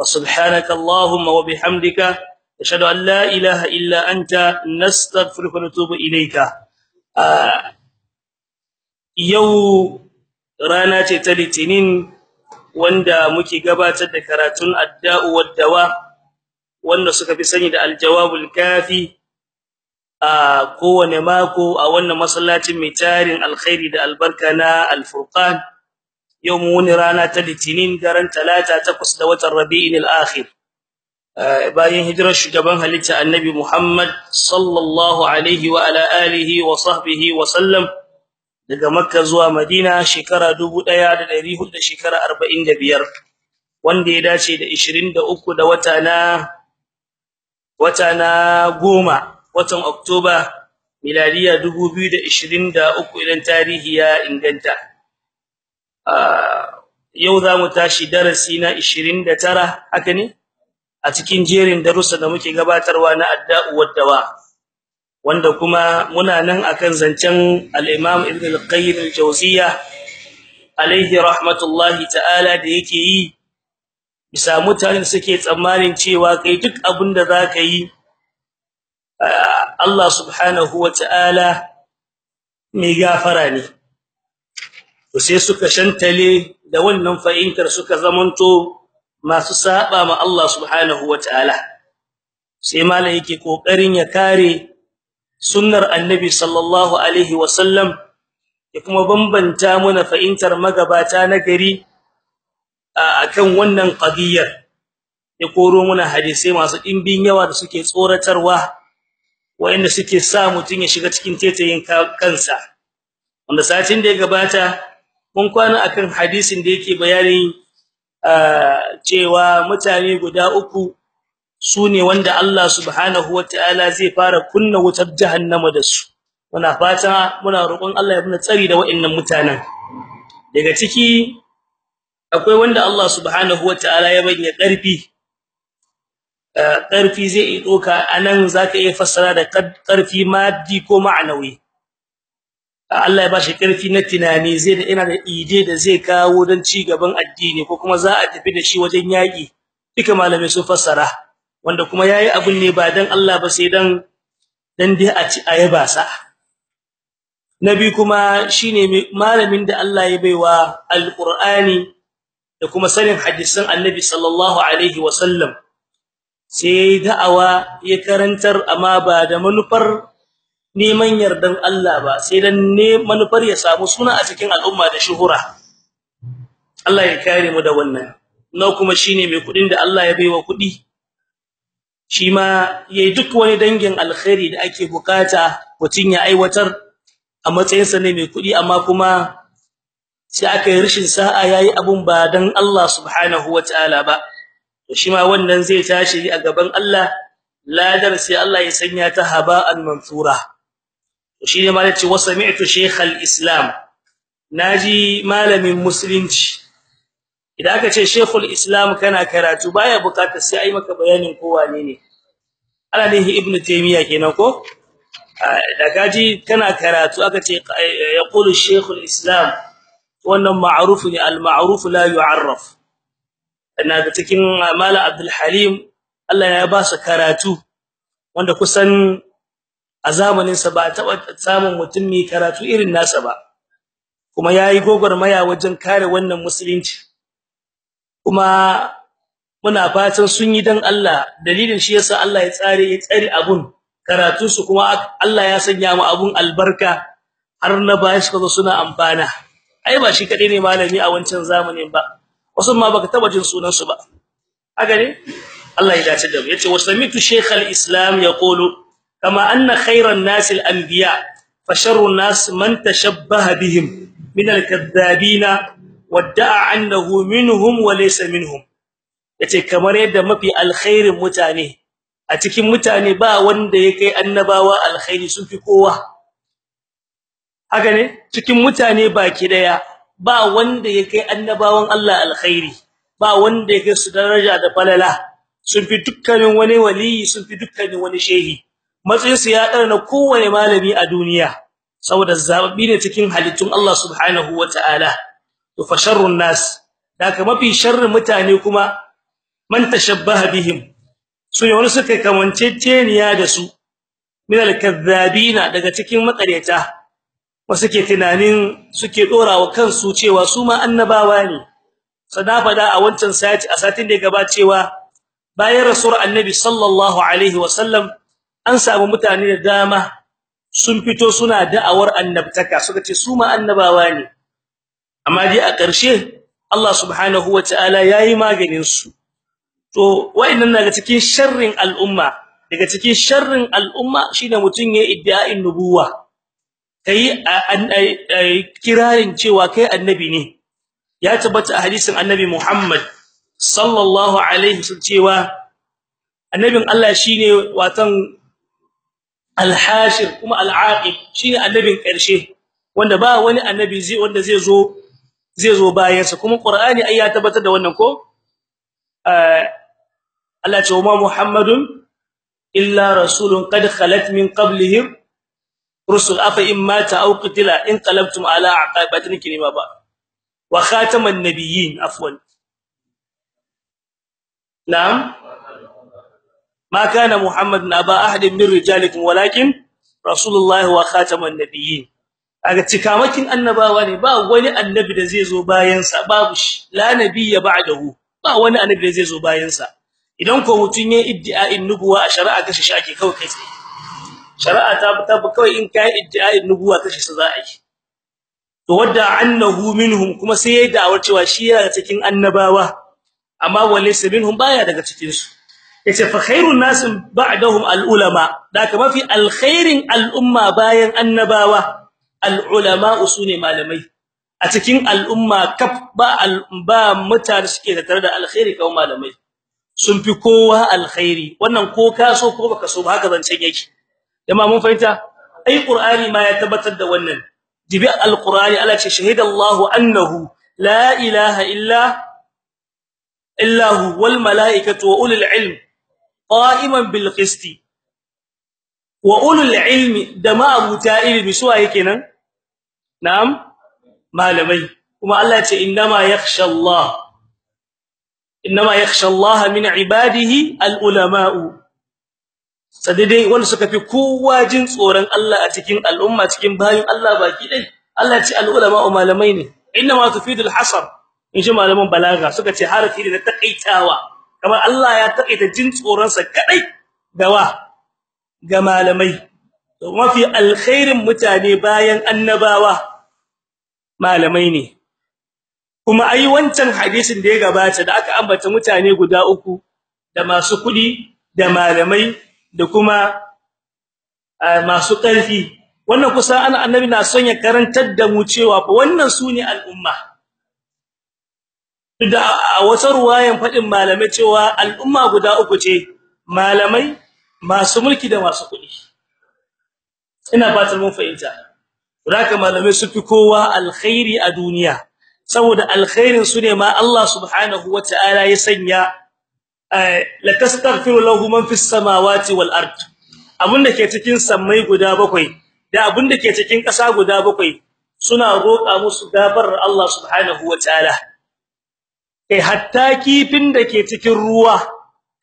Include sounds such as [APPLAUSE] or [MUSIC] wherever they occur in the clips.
فسبحانك اللهم وبحمدك أشهد أن لا إله إلا أنت نستغفرك ونتوب إليك yau rana ce ta litinin wanda muke gabatar da karatun adda'u wad-dawa wanda suka fi sani da al-jawabul kafi a kowane mako a wannan masallacin mai tarin alkhairi da albarka na al-furqan yau mu wani rana ta litinin daren talata takwas da watan rabi'in al-akhir bayan hijirar shugaban halitta annabi Muhammad sallallahu alaihi wa ala alihi wa sahbihi wa sallam daga makka zuwa madina shekara 1400 da shekara 45 wanda ya dace da 23 da wata na wata na goma watan oktoba miladiya 2023 idan tarihi ya inganta. Yau za mu tashi darasi na 29 haka ne? A cikin jerin darussa da muke gabatarwa na adda'u wad-dawa wanda kuma muna nan akan zancen al-Imam Ibn al-Qayyim al-Jawziyya alayhi rahmatullahi ta'ala da yake yi bisa mutanen suke tsammanin cewa kai duk abin da zaka yi Allah subhanahu wa ta'ala mai gafara ne. To sai suka shantale da wannan fa'intar suka zamanto masu saba ma Allah subhanahu wa ta'ala. Sai malai yake ƙoƙarin ya kare sunnar annabi sallallahu alaihi wasallam ya kuma bambanta muna fa'intar magabata na gari akan wannan qadiyar ya koro muna hadisi masu dimbin yawa da suke tsoratarwa wanda suke sa mutun ya shiga cikin tetayin kansa. Wanda satin da ya gabata mun kwana akan hadisin da yake bayani cewa mutane guda uku su ne wanda Allah subhanahu wataala zai fara kunna wutar jahannama da su. Muna fata muna roƙon Allah ya muna tsari da waɗannan mutanen. Daga ciki akwai wanda Allah subhanahu wataala ya bayyana ƙarfi. Ƙarfi zai doka a nan zaka iya fassara da ƙarfi maddi ko ma'anawi. Allah ya bashi ƙarfi na tunani zai da ina da ide da zai kawo don ci gaban addini ko kuma za a tafi da shi wajen yaki duka malamai sun fassara wanda kuma yayi abun ne ba dan Allah ba sai dan dan dai a ci ayaba sa. Nabi kuma shine malamin da Allah ya baiwa alqur'ani da kuma sanin hadisan annabi sallallahu alaihi wasallam. Sai da'awa ya karantar amma ba da manufar neman yardan Allah ba sai dan ne manufar ya samu suna a cikin al'umma da shuhura. Allah ya kare mu da wannan. Na kuma shine mai kuɗin da Allah ya baiwa kuɗi shi ma yayi duk wani dangin alkhairi da ake buƙata mutun ya aiwatar a matsayin sa ne mai kuɗi amma kuma sai aka yi rishin sa'a yayi abun ba dan Allah subhanahu wataala ba. To shi ma wannan zai tashi a gaban Allah ladar sai Allah ya sanya ta haba'an mansura. Shi ne ma ya ce wa sami'tu shaykh al-islam na ji malamin musulunci. Idan aka ce shaykhul islam kana karatu baya buƙatar sai ai maka bayanin ko wane ne. Ana ibnu taymiya kenan ko? Da gaji kana karatu aka ce yaqulu shaykhul islam. Wannan ma'ruf ne al-ma'ruf la yu'arraf. Ina ga cikin mala abdul halim Allah ya ba su karatu wanda kusan a zamanin sa ba taba samun mutum mai karatu irin nasa ba. Kuma yayi gogormaya wajen kare wannan musulunci. Kuma muna fatan sun yi dan Allah. Dalilin shi yasa Allah ya tsare ya tsare abun. Karatu su kuma Allah ya sanya mu abun albarka. Har na baya suka zo suna amfana. Ai ba shi kadai ne malami a wancan zamanin ba. Wasu ma baka taba jin sunan su ba. Haka ne? Allah ya dace da mu. Yace wasamitu shaykh al-islam yaqulu kama anna khayran nas al-anbiya fa sharru nas man tashabbaha bihim min al-kadhabina wadda'a annahu minhum wa laysa minhum ya ce kamar yadda mafi alkhairin mutane a cikin mutane ba wanda yake annabawa alkhairi sun fi kowa haka ne cikin mutane baki ɗaya ba wanda yake annabawan Allah alkhairi ba wanda yake su daraja da falala sun fi dukkanin wani wali sun fi dukkanin wani shehi matsayin su ya darna kowane malami a duniya saboda zababi ne cikin halittun Allah subhanahu wataala to fa sharrun nas daga mafi sharrin mutane kuma man tashabbaha bihim su ne wani suka kamanceceniya da su min al-kadhabina daga cikin makaryata wasu ke tunanin suke dorawa kansu cewa su ma annabawa ne. Sada fada a wancan sati a satin da gaba cewa bayan rasul annabi sallallahu alaihi wasallam an samu mutane da dama sun fito suna da'awar annabtaka suka ce su ma annabawa ne. Amma dai a ƙarshe Allah subhanahu wataala yayi maganin su to wayannan daga cikin sharrin al'umma daga cikin sharrin al'umma shine mutun ya iddia'in nubuwa. Kai kirarin cewa kai annabi ne. Ya tabbata a hadisin annabi Muhammad sallallahu alaihi wasallam cewa annabin Allah shine watan al-hashir kuma al-aqib shine annabin ƙarshe wanda ba wani annabi zai wanda zai zo zai zo bayan sa kuma qur'ani ai ya tabbatar da wannan ko? Allah ce wa Muhammadun illa rasulun qad khalat min qablihi rusul. Afa aw qutila in qalabtum ala aqabatin kinima ba. Wa khataman nabiyyin afwan. Na'am? Ma kana muhammadun aba ahadin min rijalikum walakin rasulullahi wa khataman nabiyyin aga cikamakin annabawa ne ba wani annabi da zai zo bayan sa babu shi la nabiyya ba'dahu ba wani annabi da zai zo bayan sa idan ko mutun ya iddia'in nubuwa a shari'a kashi shi ake kawai kai tsaye shari'a ta ta kawai in kai iddia'in nubuwa kashi su za a yi to wadda annahu minhum kuma sai ya da'awar cewa shi yana cikin annabawa amma walaysa minhum baya daga cikin su ya ce fa khairun nas ba'dahum al-ulama. Da kama fi al-khairin al-umma bayan annabawa al-ulama usune malamai. A cikin al-umma kaf ba ba mutane suke da tare da alkhairi kawai malamai. Sun fi kowa alkhairi. Wannan ko ka so ko baka so haka zancen yake. Jama'a mun fahimta? Ai qur'ani ma ya tabbatar da wannan. Jibi alqur'ani Allah ce shahidallahu annahu la ilaha illa illa hu wal malaikatu wa ulul ilm. Qa'iman bil qisti. Wa ulul ilmi da ma abuta ilmi suwa yake nan na'am malamai. Kuma Allah ce innama yakhsha Allah. Innama yakhsha min ibadihi al ulama'u sadidai wanda suka fi kowa jin tsoron Allah a cikin al'umma cikin bayin Allah baki dai Allah ce al-ulama malamai ne. Inma tufidul hasar. In ji malaman balaga suka ce harafi na takaitawa kamar Allah ya takaita jin tsoron sa kadai gawa ga malamai. Mafi alkhairin mutane bayan annabawa malamai ne. Kuma ai wancan hadisin da ya gabata da aka ambata mutane guda uku da masu kuɗi da malamai da kuma masu ƙarfi. Wannan kusa ana annabi na son ya karantar da mu cewa wannan su ne al'umma. Da wata ruwayan faɗin malamai cewa al'umma guda uku ce malamai masu mulki da masu kuɗi. Ina fatan mun fahimta. Haka malamai su fi kowa alkhairi a duniya. Saboda alkhairin su ne ma Allah subhanahu wataala ya sanya la tastaghfiru lahu man fis samawati wal ard. Abunda ke cikin sammai guda bakwai da abunda ke cikin ƙasa guda bakwai suna roƙa musu gafarar Allah subhanahu wataala kai hatta kifin da ke cikin ruwa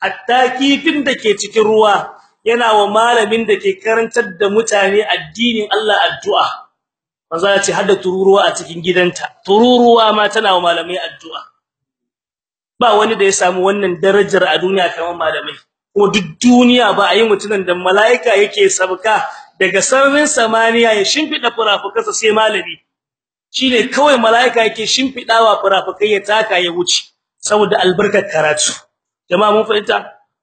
hatta kifin da ke cikin ruwa yana wa malamin da ke karantar da mutane addinin Allah addu'a. Manzo ya ce hadda tururuwa a cikin gidanta. Tururuwa ma tana wa malamai addu'a. Ba wani da ya samu wannan darajar a duniya kamar malamai. Ko duk duniya ba a yi mutunan da malaika yake sabka daga sararin samaniya ya shimfida furafukansa sai malami. Shine kawai malaika yake shimfidawa furafukai ya taka ya wuce saboda albarkar karatu. Jama'a mun fahimta?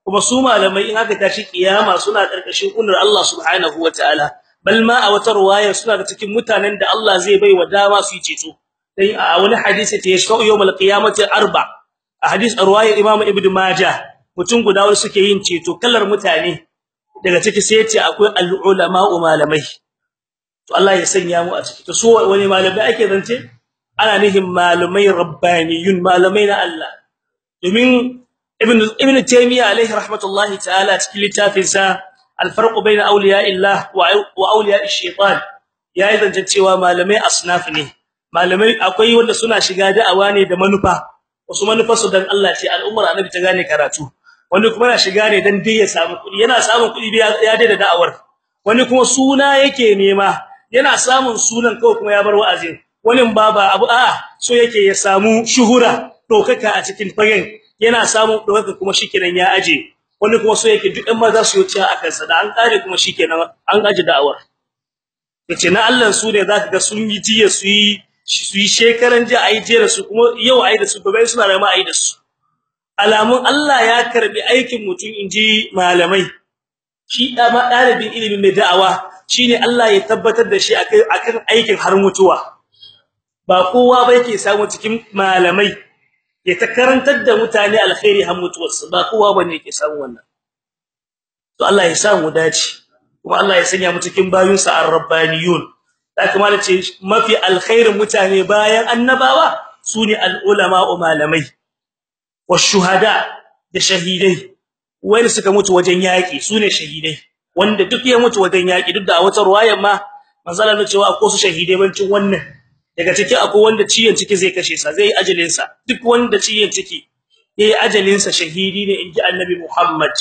Kuma su malamai in aka tashi kiyama suna ƙarƙashin kunnar Allah subhanahu wataala bal ma a wata ruwaya suna da cikin mutanen da Allah zai bai wa dama su yi ceto. Dai a wani hadisi ta yashfa'u yawmal qiyamati arba' a hadis arwaya imam ibn majah mutum guda wanda suke yin ceto kallar mutane. Daga ciki sai ya ce akwai al-ulama malamai. To Allah ya sanya mu a ciki. To so wani malamai ake zance? Ana nihin malamai rabbaniyun malamai na Allah. Domin ibn ibn taymiya alaihi rahmatullahi ta'ala cikin littafin sa al-farq bayna awliya'illah wa awliya'ish shaytan ya zance cewa malamai asnaf ne. Malamai akwai wanda suna shiga da'awa ne da manufa. Wasu manufarsu dan Allah ce al'ummar annabi ta gane karatu. Wani kuma yana shiga ne dan dai ya samu kuɗi yana samun kuɗi ya daida da'awar. Wani kuma suna yake nema. Yana samun sunan kawai kuma ya bar wa'azin. Wani baba abu a so yake ya samu shuhura dokaka a cikin fagen. Yana samun dokaka kuma shikenan ya aje. Wani kuma so yake duk ɗan maza su yi a kansa da an kare kuma shikenan an aje da'awar. Yace na Allah su ne zaka ga sun yi jiya su yi su yi shekaran ji ayi jera su kuma yau ayi da su gobe suna da ma ayi da su. Alamun Allah ya karɓi aikin mutum inji malamai. Shi da ma dalibin ilimi mai da'awa shine Allah ya tabbatar da shi akan aikin har mutuwa. Ba kowa ba yake samu cikin malamai ya ta karantar da mutane alkhairi har mutuwarsu. Ba kowa ba ne yake samu wannan. To Allah ya sa mu dace kuma Allah ya sanya mu cikin bayinsa ar-rabbaniyun. Da kuma ce mafi alkhairin mutane bayan annabawa su ne al-ulama malamai washuhada da shahidai. Wanda suka mutu wajen yaki su ne shahidai. Wanda duk ya mutu wajen yaki duk da wata ruwayar ma manzala ne cewa akwai su shahidai bancin wannan. Daga ciki akwai wanda ciyen ciki zai kashe sa zai ajalin sa. Duk wanda ciyen ciki yayi ajalin sa shahidi ne inji annabi Muhammad.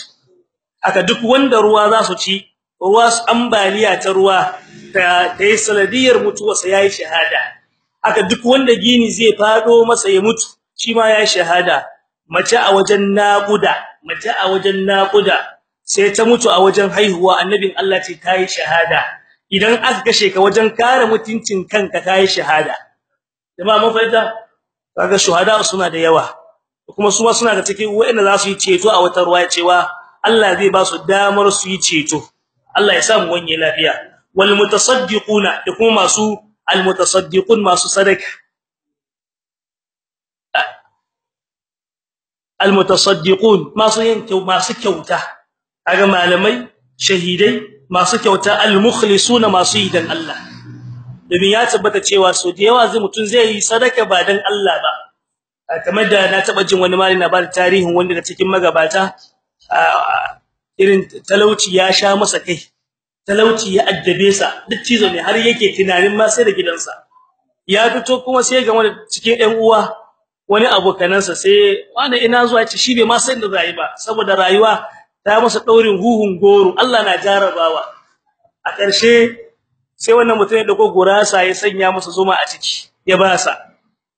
Aka duk wanda ruwa za su ci ruwa ambaliya ta ruwa ta tayi sanadiyar mutuwarsa yayi shahada. Aka duk wanda gini zai fado masa ya mutu shi ma yayi shahada. Mace a wajen naquda mace a wajen naquda sai ta mutu a wajen haihuwa annabin Allah ce tayi shahada. Idan aka kashe ka wajen kare mutuncin kanka tayi shahada. Jama'a mun fahimta? Kaga shuhada suna da yawa. Kuma su ma suna da cikin wa'anda za su yi ceto a wata ruwaya cewa Allah zai ba su damar su yi ceto. Allah ya sa mu wanye lafiya. Wal mutasaddiquna da kuma masu al mutasaddiqun masu sadaka. Al mutasaddiqun masu yin masu kyauta. Kaga malamai shahidai masu kyauta al mukhlisuna masu yi dan Allah. Domin ya tabbata cewa so da yawa zai mutun zai yi sadaka ba dan Allah ba. Kamar da na taba jin wani malami na ba tarihin wanda da cikin magabata irin talauci ya sha masa kai. Talauci ya addabe sa duk cizo ne har yake tunanin ma sai da gidansa. Ya fito kuma sai ga wani cikin ɗan uwa wani abokanansa sai wani ina zuwa? Ce shi bai ma san da ba saboda rayuwa ta masa daurin huhun goro Allah na jarabawa. A ƙarshe sai wannan mutum ya ɗauko gurasa ya sanya masa zuma a ciki ya ba sa.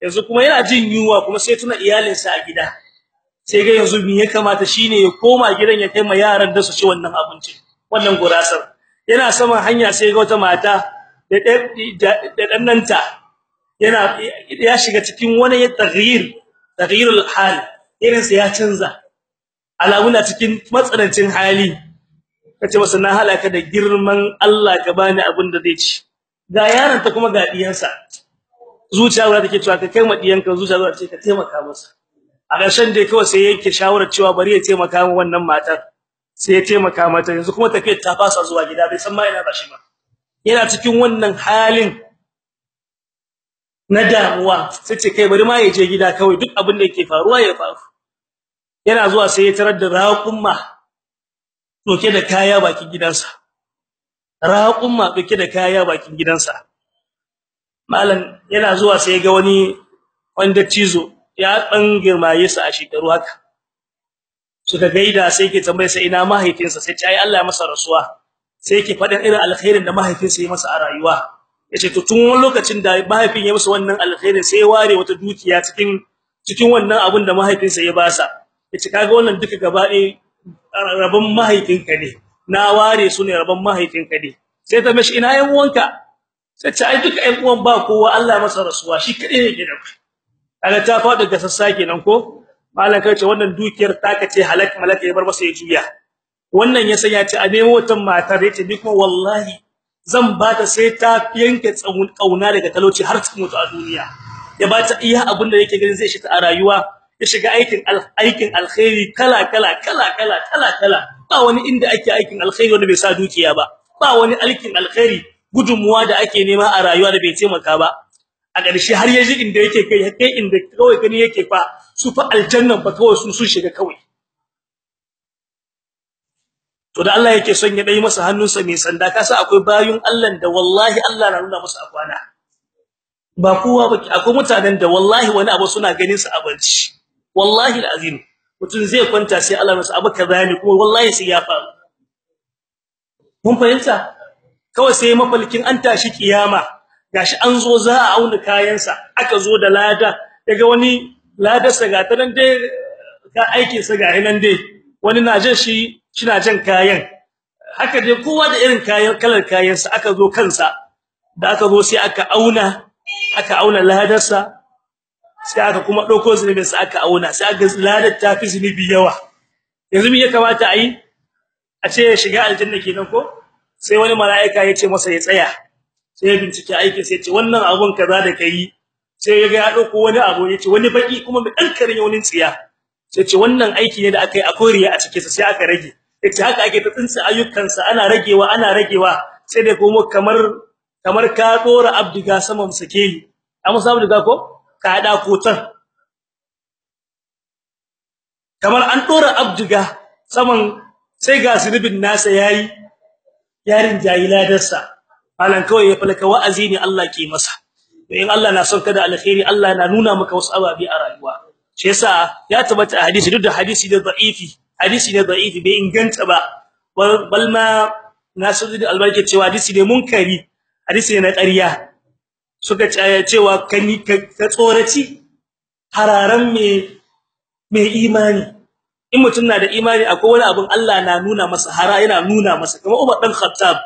Yanzu kuma yana jin yunwa kuma sai tuna iyalinsa a gida. Sai ga yanzu me ya kamata shine ya koma gidan ya kai ma yaran da su ci wannan abinci wannan gurasar. Yana saman hanya sai ga wata mata da da dannanta yana ya shiga cikin wani taghyir taghyirul hal. Irin sa ya canza. Alamuna cikin matsanancin hali. Kace masa na halaka da girman Allah ka bani abin da zai ci. Ga yaron ta kuma ga diyansa zuciya wanda take cewa ka kai ma diyanka zuciya zuwa ce ka taimaka masa. A ƙarshen dai kawai sai yake shawarar cewa bari ya taimaka min wannan matar. Sai ya taimaka mata. Yanzu kuma tafiyar ta fasa zuwa gida bai san ma ina ba shi ba. Yana cikin wannan halin na damuwa. Sai ce kai bari ma ya je gida kawai. Duk abin da yake faruwa ya faru. Yana zuwa sai ya tarar da raƙumma doke da kaya bakin gidansa. Raƙumma doke da kaya bakin gidansa. Malam yana zuwa sai ga wani wanda cizo ya dan girmaye su a shekaru haka. Suka gaida sai yake tambaye sai ina mahaifinsa sai ce ai Allah masa rasuwa. Sai yake faɗin irin alkhairin da mahaifinsa ya masa a rayuwa. Yace to tun lokacin da mahaifin ya masa wannan alkhairin sai ya ware wata dukiya cikin cikin wannan abin da mahaifinsa ya basa ya ce kaga wannan duka gaba ɗaya rabon mahaifinka ne. Na ware su ne rabon mahaifinka ne. Sai ta mishi ina yan uwanka? Sai ce ai duka yan uwan ba kowa Allah masa rasuwa shi kadai ne gidan kaga ta faɗi ga sassa kenan ko? Malan kace wannan dukiyar taka ce halak malaka ya bar masa ya juya. Wannan ya sanya ce a nemo wata matar. Yace bi kuma wallahi zan bata sai ta yanke tsawon ƙauna daga talauci har ta mutu a duniya. Ya bata iya abin da yake ganin zai shi ta a rayuwa ya shiga aikin aikin alkhairi kala kala kala kala kala kala. Ba wani inda ake aikin alkhairi wanda bai sa dukiya ba. Ba wani aikin alkhairi gudunmuwa da ake nema a rayuwa da bai taimaka ba. A ƙarshe har yaji inda yake kai kai inda kawai gani yake fa su fa aljannan fa kawai sun sun shiga kawai. To da Allah yake son ya dai masa hannunsa mai sanda kasa akwai bayun Allah da wallahi Allah na nuna musu akwana ba kowa ba akwai mutanen da wallahi wani abu suna ganin su abanci wallahi alazim mutun zai kwanta sai Allah masa abu kaza ne kuma wallahi sai ya faru. Mun fahimta? Kawai sai mafalkin an tashi kiyama gashi an zo za a auna kayansa aka zo da lada daga wani ladarsa ga ta nan dai ka aikin sa ga dai wani na jin shi shina jan kayan. Haka dai kowa da irin kayan kalar kayansa aka zo kansa da aka zo sai aka auna aka auna ladarsa sai aka kuma ɗauko zunubin sa aka auna sai aka ladar ta fi zunubi yawa. Yanzu me ya kamata a a ce shiga aljanna kenan ko? Sai wani mala'ika ya ce masa ya tsaya. Sai ya bincike aikin sai ya ce wannan abun kaza da kai sai ya ga ya ɗauko wani abu ya wani baki kuma mai dankarin wani tsiya. Sai ce wannan aiki ne da aka yi a koriya a cikin sa sai aka rage. Yace haka ake ta tsinsa ayyukansa ana ragewa ana ragewa. Sai da kuma kamar kamar ka dora abdiga saman sakeli amma sabu diga ko? Ka hada kamar an dora abdiga saman sai ga zunubin nasa yayi yarin jahiladarsa malan kawai ya falaka wa'azi ne Allah ke masa. In Allah na son ka da alkhairi Allah na nuna maka wasu ababi a rayuwa. Shi yasa ya tabbata a hadisi duk da hadisi da da'ifi hadisi ne da'ifi bai inganta ba. Bal ma nasiruddin albarke cewa hadisi ne munkari hadisi ne na ƙarya. Suka cewa kani ka tsoraci hararan me me imani. In mutum na da imani akwai wani abin Allah na nuna masa hara yana nuna masa. Kamar Umar dan Khattab.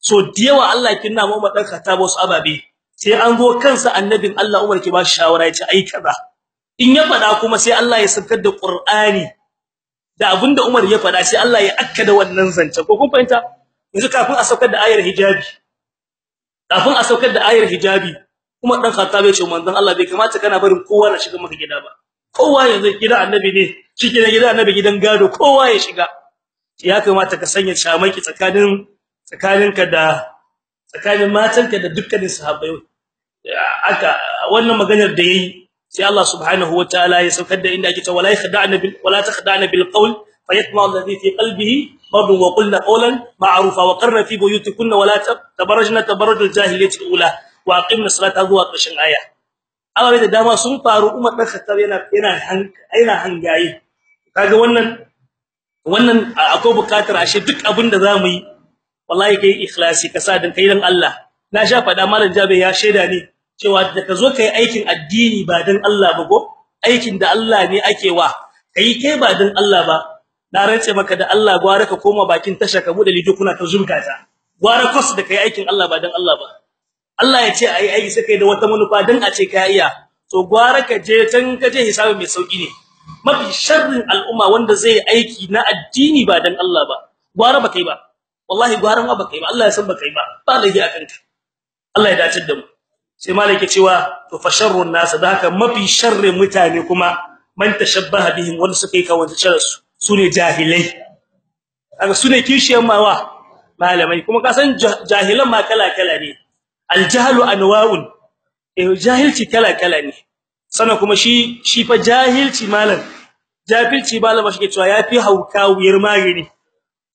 So diyawa Allah kin na Umar dan Khattab wasu ababe. Sai an zo kansa annabin Allah Umar ke ba shawara ya ce ai kaza. In ya fada kuma sai Allah ya saukar da Qur'ani. Da abin da Umar ya fada sai Allah ya akkada wannan zance ko kun fahimta? Yanzu kafin a saukar da ayar hijabi kafin a saukar da ayar hijabi Umar dan Khattab ya ce manzon Allah bai kamata kana barin kowa na shiga maka gida ba. Kowa yanzu gidan annabi ne shike ne gidan annabi gidan gado kowa ya shiga. Ya kamata ka sanya shamaki tsakanin tsakaninka da tsakanin matanka da dukkanin sahabbai. Aka wannan maganar da yayi sai Allah subhanahu wataala ya saukar da inda ake cewa wala yakhda'na bil wala takhda'na bil qawl qalbihi marad wa qulna qawlan ma'rufa wa qarna fi buyutikunna wala tabarrajna tabarrujal jahiliyyati ula wa aqimna salata zuwa ƙarshen aya ababe da dama sun faru Umar dan Khattab yana yana yana hangaye kaga wannan wannan akwai buƙatar ashe duk abin da za mu yi wallahi kai ikhlasi ka sa dan kai dan Allah na sha fada malam Jabe ya sheda ne cewa da ka zo kai aikin addini ba dan Allah ba go aikin da Allah ne ake wa kai kai ba dan Allah ba na rantse maka da Allah gwara ka koma bakin tasha ka buɗe lido kuna ta zurgata gwara kos da kai aikin Allah ba dan Allah ba. Allah ya ce ai ai sai kai da wata manufa dan a ce kai iya. To gwara ka je can ka je hisabi mai sauƙi ne. Mafi sharrin al'umma wanda zai aiki na addini ba dan Allah ba. Gwara ba kai ba. Wallahi gwara ma ba kai ba. Allah ya san ba kai ba. Ba laifi akan ka Allah ya dace da mu. Sai malaka cewa to fa sharrun nas da haka mafi sharrin mutane kuma man tashabbaha bihim wanda suka yi kawanta su su ne jahilai. Kaga su ne kishiyan mawa malamai. Kuma ka san jahilan ma kala kala ne. Aljahlu anwa'un. Eh jahilci kala kala ne. Sana kuma shi shi fa jahilci malam jahilci malama shi ke cewa yafi hauka wuyar magani.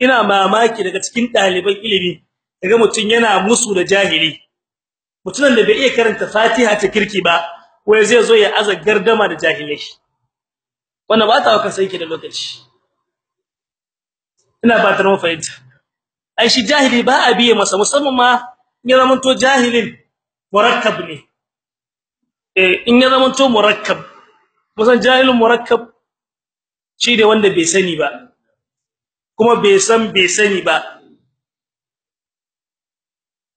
Ina mamaki daga cikin daliban ilimi daga mutun yana musu da jahili. Mutunan da bai iya karanta Fatiha ta kirki ba wai zai zo ya aza gardama da jahilai. Wannan ba ta waƙa sai ki da lokaci. Ina ba ta mu fahimta. Ai shi jahili ba a biye masa musamman ma ya zamanto jahilin murakkab ne. Eh in ya zamanto murakkab. Musan jahilun murakkab shi da wanda bai sani ba kuma bai san bai sani ba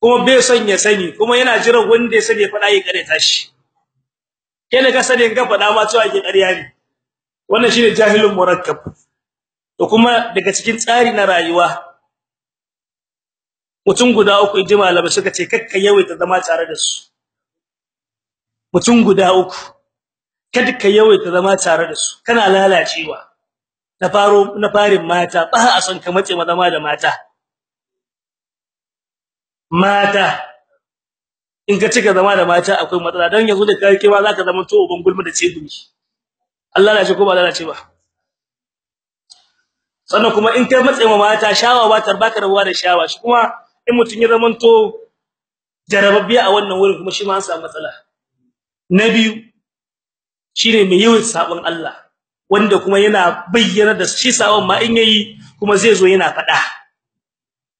kuma bai son ya sani kuma yana jiran wanda ya sani ya fada ya kare tashi kene ka sani ga fada ma cewa ke ƙarya ne. Wannan shine jahilun murakkab. To kuma daga cikin tsari na rayuwa. Mutum guda uku inji malamai suka ce kakka yawaita zama tare da su. Mutum guda uku kada ka yawaita zama tare da su. Kana lalacewa. Na faro na farin mata ba a san ka mace zama da mata. Mata in ka cika zama da mata akwai matsala. Dan yanzu da kai kewa zaka zama to uban gulma da cedumi Allah ya ce ko ba lalace ba? Sannan kuma in kai matsayin mata shawa ba tarbaka rabuwa da shawa. Shi kuma in mutun ya zamanto jarababbe a wannan wurin kuma shi ma an samu matsala. Na biyu shine mai yawan sabon Allah wanda kuma yana bayyana da shi sabon ma in yayi kuma zai zo yana fada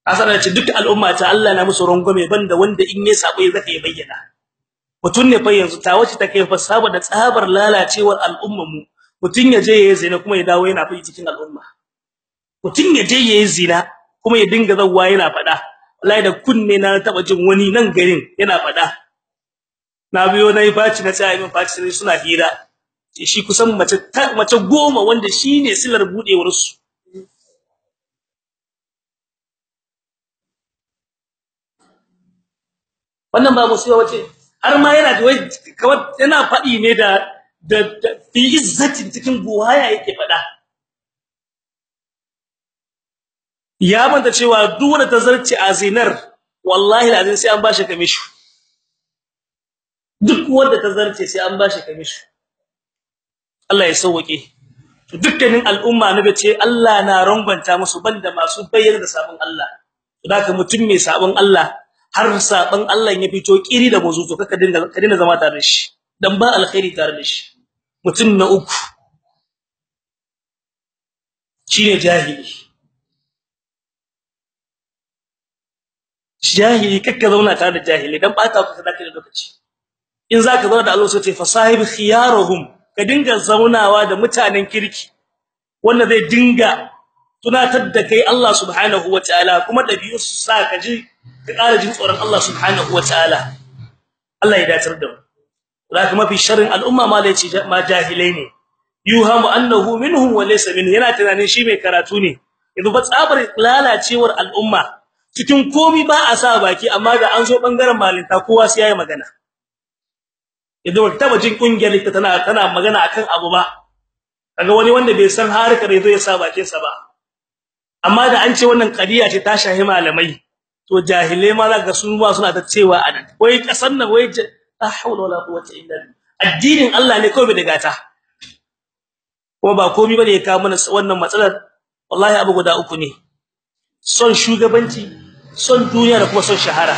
asara ce duk al'umma ta Allah na musu rangwame banda wanda in yayi sabo ya zaka bayyana. Mutun ne fa yanzu ta wace take fa saba da tsabar lalacewar al'ummar mu mutun ya je yayi zina kuma ya dawo yana faɗi cikin al'umma. Mutun ya je yayi zina kuma ya dinga zawwa yana fada wallahi da kunne na taba jin wani nan garin yana fada na biyo na yi faci na tsaya min faci sai suna hira. Shi kusan mace mace goma wanda shine silar budewar su wannan ba musiba wace har ma yana da yana faɗi ne da da fi izzatin cikin buhaya yake fada ya manta cewa duk wanda ta zarce a zinar wallahi lazin sai an bashi kamishi. Duk wanda ta zarce sai an bashi kamishi. Allah ya sauke to dukkanin al'umma nabi ce Allah na rangwanta musu banda masu bayyana da sabon Allah. To haka mutum mai sabon Allah har sabon Allah ya fito kiri da muzu to kaka dinga ka dinga zama tare da shi. Dan ba alkhairi tare da shi. Mutum na uku shine jahili. Jahili kakka zauna tare da jahili dan bata ku sadaka da lokaci. In zaka zauna da Allah sai ce fasahib khiyaruhum ka dinga zaunawa da mutanen kirki. Wanda zai dinga tunatar da kai Allah subhanahu wataala kuma dabi'u su sa ka ji ka ƙara jin tsoron Allah subhanahu wataala Allah ya datar da mu. Zaka mafi sharrin al'umma ma da ya ce ma jahilai ne. Yuhamu annahu minhum wa laysa minhu. Yana tunanin shi mai karatu ne. Yanzu ba tsabar lalacewar al'umma cikin komi ba a sa baki amma da an zo ɓangaren malinta kowa sai yayi magana. Idan taba jin ƙungiyar ta tana tana magana akan abu ba. Kaga wani wanda bai san harkar ya zo ya sa bakin sa ba. Amma da an ce wannan qadiya ce ta shahi malamai to jahilai ma zaka sun ma suna ta cewa a nan wai kasan nan wai la hawla wala quwwata illa billah. Addinin Allah ne kawai da gata. Kuma ba komai ba ne ya kawo mana wannan matsalar. Wallahi abu guda uku ne. Son shugabanci son duniya da kuma son shahara.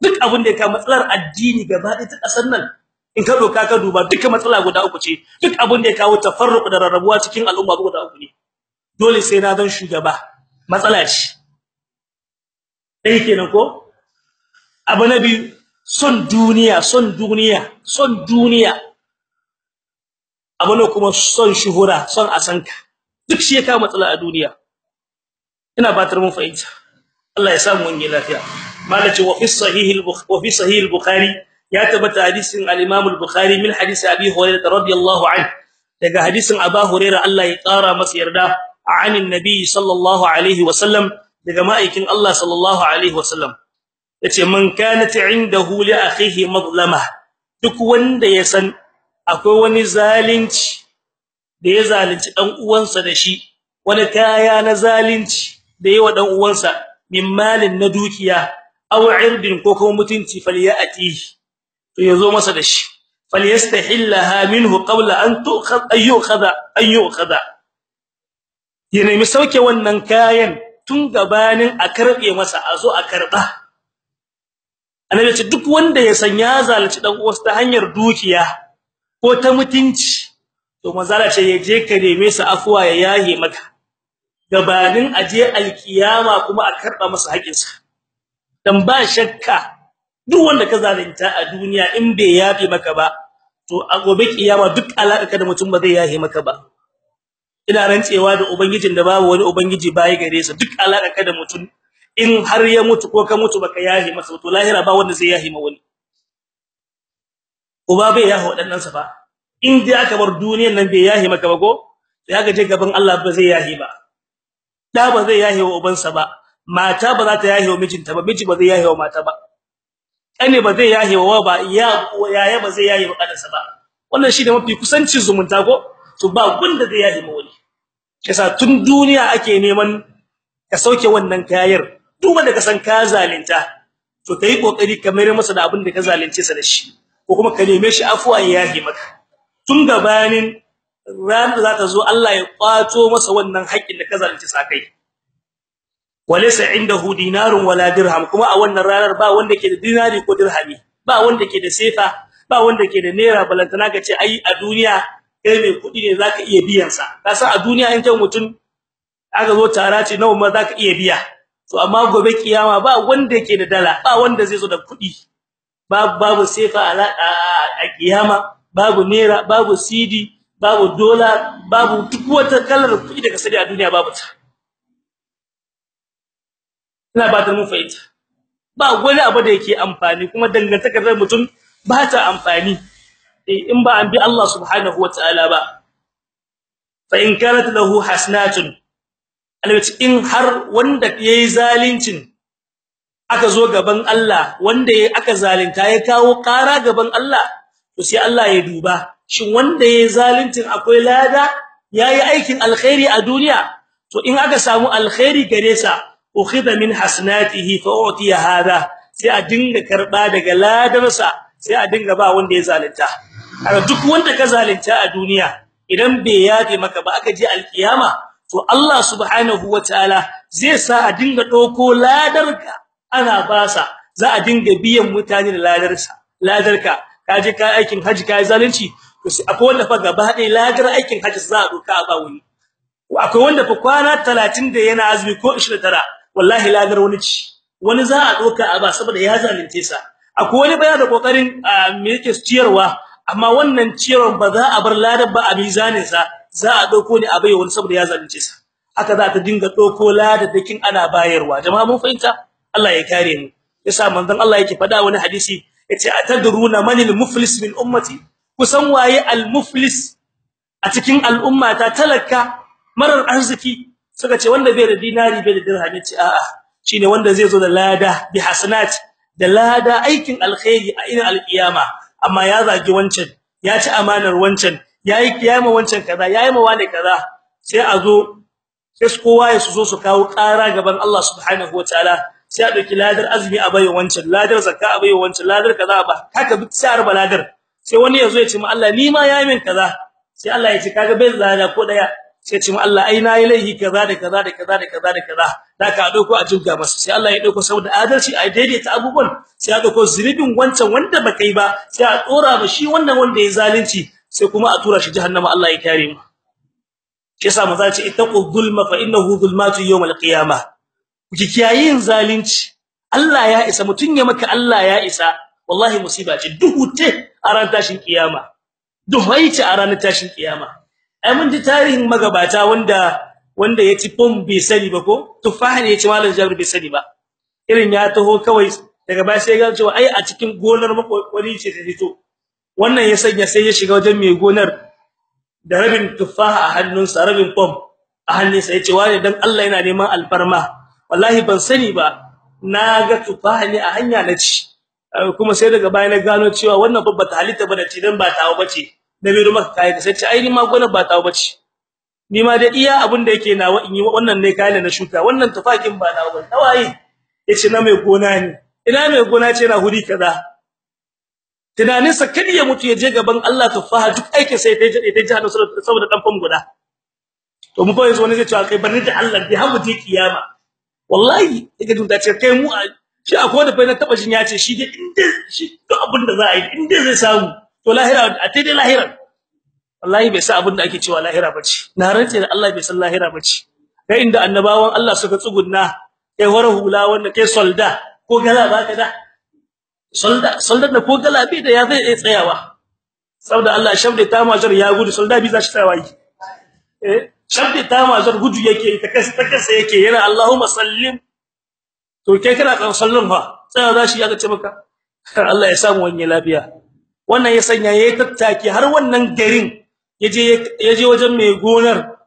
Duk abin da ya kawo matsalar addini gaba ɗaya ta ƙasar nan in ka doka ka duba duka matsala guda uku ce. Duk abin da ya kawo tafarruq da rarrabuwa cikin al'umma guda uku ne. Dole sai na zan shugaba. Matsala ce. Dai kenan ko? Abu na biyu son duniya son duniya son duniya. Abu ne kuma son shuhura son asanka. Duk shi ya kawo matsala a duniya. Ina batar mun fahimta. Allah ya samu wani lafiya. Malaci wa fi sahih wa fi sahih al-bukhari ya tabbata hadisin al-imam al-bukhari min hadisi abi hurairah radiyallahu anhu. Daga hadisin abu hurairah Allah ya kara masa yarda anin nabi sallallahu alaihi wasallam daga ma'aikin Allah sallallahu alaihi wasallam ya ce man kanat indahu li akhihi madlama duk wanda ya san akwai wani zalunci da ya zalunci dan uwansa da shi wani kaya na zalunci da yawa dan uwansa min malin na dukiya aw irdin ko kuma mutunci falyati to ya zo masa da shi. Falyastahillaha minhu qabla an tu'khad ayyukhadha ayyukhadha ya nemi sauke wannan kayan tun gabanin a karɓe masa a zo a karɓa annabi ce duk wanda ya san ya zalunci dan uwansa ta hanyar dukiya ko ta mutunci to manzala ce ya je ka neme sa afuwa ya yahe maka. Gabanin aje alkiyama kuma a karɓa masa haƙinsa dan ba shakka duk wanda ka zalunta a duniya in bai yafe maka ba to a gobe kiyama duk alaka da mutum ba zai yahe maka ba. Ina rantsewa da ubangijin da babu wani ubangiji bai gare sa duk alaka da mutum in har ya mutu ko ka mutu baka yahe masa to lahira ba wanda zai yahe ma wani. Uba bai yahe wadannan sa ba. In dai aka bar duniyar nan bai yahe maka ba ko sai aka je gaban Allah ba zai yahe ba. Da ba zai yahe wa ubansa ba mata ba za ta yahe wa mijinta ba miji ba zai yahe wa mata ba. Kane ba zai yahe wa ba ya yaya ba zai yahe wa kansa ba. Wannan shi da mafi kusancin zumunta ko? To ba gunda zai yahe ma wani. Kasa tun duniya ake neman ka sauke wannan kayar. Duk wanda ka san ka zalunta to kai ƙoƙari ka mayar masa da abin da ka zalunce sa da shi ko kuma ka neme shi afuwa ya yahe maka. Tun gabanin ran da za ta zo Allah ya kwato masa wannan haƙin da ka zalunci sakai walaysa indahu dinarun wala dirham. Kuma a wannan ranar ba wanda ke da dinari ko dirhami ba wanda ke da sefa ba wanda ke da naira. Balantana ka ce ai a duniya kai mai kuɗi ne zaka iya biyan sa. Ka san a duniya in kai mutun aka zo tara ce nawa ma zaka iya biya? To amma gobe kiyama ba wanda yake da dala ba wanda zai zo da kuɗi babu babu sefa a kiyama babu naira babu cd babu dola babu duk wata kalar kuɗi daga sadi a duniya babu ta. Ina ba ta mun fahimta. Ba wani abu da yake amfani kuma dangantakar mutum ba ta amfani. In ba an bi Allah subhanahu wataala ba fa in kanat lahu hasanatun alwaci in har wanda yayi zalincin aka zo gaban Allah wanda aka zalunta ya kawo ƙara gaban Allah to sai Allah ya duba. Shin wanda yayi zaluncin akwai lada? Yayi aikin alkhairi a duniya? To in aka samu alkhairi gare sa ukhidha min hasanatihi fa utiya hada sai a dinga karɓa daga ladarsa sai a dinga ba wanda ya zalunta. Kaga duk wanda ka zalunta a duniya idan bai yafe maka ba aka je alkiyama to Allah subhanahu wataala zai sa a dinga ɗauko ladarka ana basa za a dinga biyan mutane da ladarsa ladarka. Kaje ka aikin haji kai zalunci to sai akwai wanda fa gaba ɗaya ladar aikin haji za a doka a ba akwai wanda fa kwana 30 da yana azumi ko 29 wallahi ladar wani ci. Wani za a doka a ba saboda ya zalunce sa. Akwai wani baya da ƙoƙarin me yake ciyarwa amma wannan ciyarwar ba za a bar ladar ba a mizanin sa. Za a ɗauko ne a bai wani saboda ya zalunce sa. Haka za ta dinga ɗauko ladar ɗakin ana bayarwa. Jama'a mun fahimta? Allah ya kare mu. Yasa manzon Allah yake faɗa wani hadisi ya ce atadruna manil muflis min ummati? Kusan waye al muflis a cikin al'umma ta talaka marar arziki suka ce wanda bai da dinari bai da dirhami ce a'a shine wanda zai zo da lada bi hasanat da lada aikin alkhairi a irin alkiyama amma ya zagi wancan ya ci amanar wancan yayi kiyama wancan kaza yayi ma wani kaza. Sai a zo sai kowa ya zo su kawo ƙara gaban Allah subhanahu wataala sai a ɗauki ladar azumi a bayo wancan ladar zakka a bayo wancan ladar kaza ba haka duk sai arba ladar. Sai wani ya zo ya ce ma Allah ni ma yayi min kaza. Sai Allah ya ce kaga bai zada ko ɗaya sai ce ma Allah ai na yi laihi kaza da kaza da kaza da kaza da kaza. Daka ɗauko a jinga masa. Sai Allah ya ɗauko saboda adalci a daidaita abubuwan. Sai a ɗauko zunubin wancan wanda baka yi ba sai a tsora ba shi wannan wanda ya zalunci sai kuma a tura shi jahannama Allah ya kare mu yasa maza ce ittaqu dhulma fa innahu dhulmatu yawm al-qiyamah kuki kiyayin zalunci. Allah ya isa mutun ya maka Allah ya isa wallahi musiba ce. Duhu te a ran tashin kiyama. Duhai ce a ran tashin kiyama. Ai mun ji tarihin magabata wanda wanda ya ci fom bai sani ba ko? Tufaha ne ya ci malam jabir bai sani ba. Irin ya taho kawai daga baya sai ga cewa ai a cikin gonar makwari ce ta fito. Wannan ya sanya sai ya shiga wajen mai gonar da rabin tufaha a hannunsa rabin fom a hannunsa. Yace wani dan Allah yana neman alfarma. Wallahi ban sani ba. Naga tufaha ne a hanya na ci. Kuma sai daga baya na gano cewa wannan babba ta halitta ba da dan ba tawo bace da bai rumaka kai sai ce ai ni ma gonar ba tawo bace ni ma da iya abin da yake nawa in yi wannan ne kai na shuka. Wannan tufakin ba nawa ba tawaye ya ce na mai gona ne. Ina mai gona ce na huri kaza. Tunanin sa kadi ya mutu ya je gaban Allah tufaha duk aikin sai dai dai jihar saboda dan fam guda. To mu fa yanzu wani zai ce kai barni da Allah bi hamu je kiyama. Wallahi yake dun ce kai mu shi akwai da fa na taba shin ya ce shi dai inda shi duk abin da za a yi inda zai samu to lahira a tai dai lahira. Wallahi bai sa abin da ake cewa lahira bace na rantse da Allah bai san lahira bace kai inda annabawan Allah suka tsugunna kai wara hula wanda kai solda ko gala baka da? Solda solda da ko gala bai da ya zai tsayawa. Saboda Allah shabda ta majar ya gudu solda bi za shi tsayawa yi. Eh shabda ta majar gudu yake ta kasa ta kasa yake yana Allahumma sallim to kai kana kan sallin fa tsaya za shi ya ce maka Allah ya samu wani lafiya. Wannan ya sanya yayi tattaki har wannan garin ya je ya je wajen mai gonar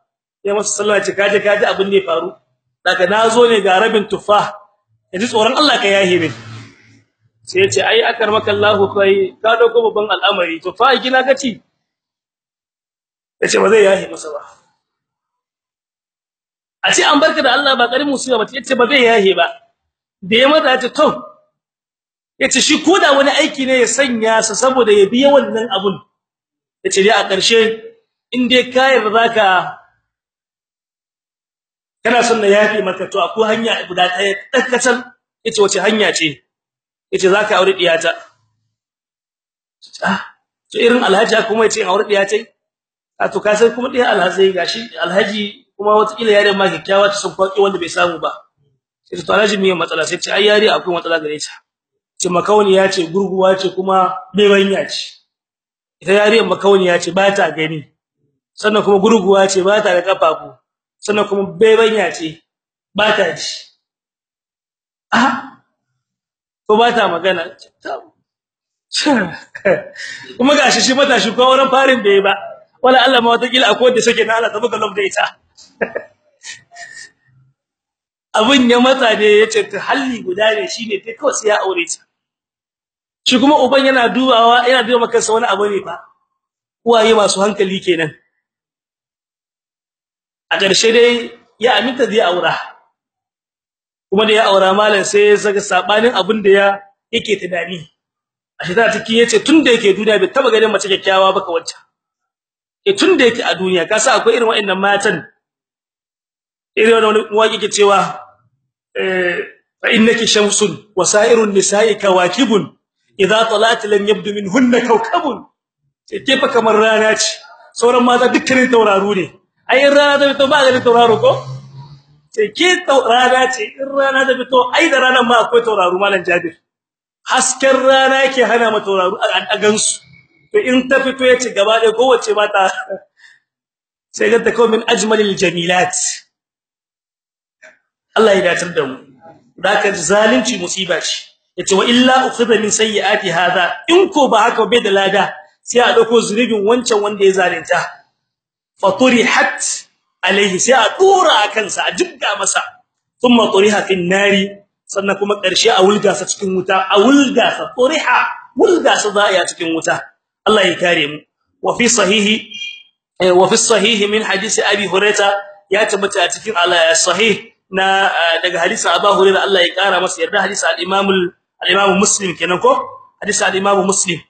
ya masa sallama ce kaje kaje abin ne faru. Daga na zo ne ga rabin tufa yaji tsoron Allah ka yahe min. Sai ya ce ai akar maka Allahu kai ka ɗauko babban al'amari tufa gina kaci ya ce ba zai yahe masa ba. A ce an barka da Allah ba karin musiba ba ya ce ba zai yahe ba. Da ya mata ta to ya ce shi koda wani aiki ne ya sanya sa saboda ya biya wannan abun. Yace dai a ƙarshe in dai kai ba zaka kana son na yafi maka to akwai hanya guda ɗaya dakkacan ya ce wace hanya ce? Yace zaka aure diyata ah to irin alhaji kuma ya ce aure diyata a to kasai kuma dai alhaji gashi alhaji kuma wata kila yare ma kikkiawa ta sun kwaki wanda bai samu ba. Sai to alhaji me matsala? Sai ce ai yare akwai matsala gare ta. Ce makauni ya ce gurguwa ce kuma bebanya ce. Ita yare makauni ya ce ba ta gani. Sannan kuma gurguwa ce ba ta da kafafu sannan kuma bebanya ce ba ta ji. Ah ko ba ta magana. [LAUGHS] Kuma gashi shi matashi ko wurin farin bai ba. Wala Allah ma wata kila akwai wanda suke na Allah ta buga lob da ita. [LAUGHS] abin ya matsa ne ya ce ta halli guda ne shine ta kawai sai ya aure ta. Shi kuma uban yana dubawa yana duba maka sa wani abu ne fa. Uwaye masu hankali kenan. A ƙarshe dai ya aminta zai aura. Kuma da ya aura malam sai ya saka sabanin abin da ya yake tunani. A shi ta ciki ya ce tunda yake duniya bai taba ganin mace kyakkyawa ba ka wacce e tunda yake a duniya ka sa akwai irin waɗannan matan irin wani waki ke cewa eh fa innaki shamsun wa sa'irun nisa'i kawakibun idza talat lam yabdu minhunna kawkabun. Ke fa kamar rana ce. Sauran mata dukkanin tauraru ne. Ai rana da fito ba ga tauraro ko? Sai ke rana ce. In rana da fito ai da ranan ma akwai tauraro malam Jabir. Hasken rana yake hana ma tauraro a gansu. To in ta fito ya ce gaba ɗaya kowace mata [LAUGHS] sai ga ta kawo min ajmalil jamilat. Allah ya datar da mu. Daka zalunci musiba ce. Yace wa illa ukhidha min sayyiati hadha. In ko ba haka bai da lada. Sai a ɗauko zunubin wancan wanda ya zalunta. Faturihat alaihi sai a dora kansa a jibga masa. Thumma turiha fin nari. Sannan kuma ƙarshe a wulga sa cikin wuta. A wulga sa turiha wulga sa za a cikin wuta. Allah ya kare mu. Wa fi sahihi wa fi sahihi min hadisi abi hurairah ya tabbata cikin sahih na daga hadisi Abu Hurairah Allah ya kara masa yarda hadisi al-Imam al-Imam Muslim kenan ko? Hadisi al-Imam Muslim.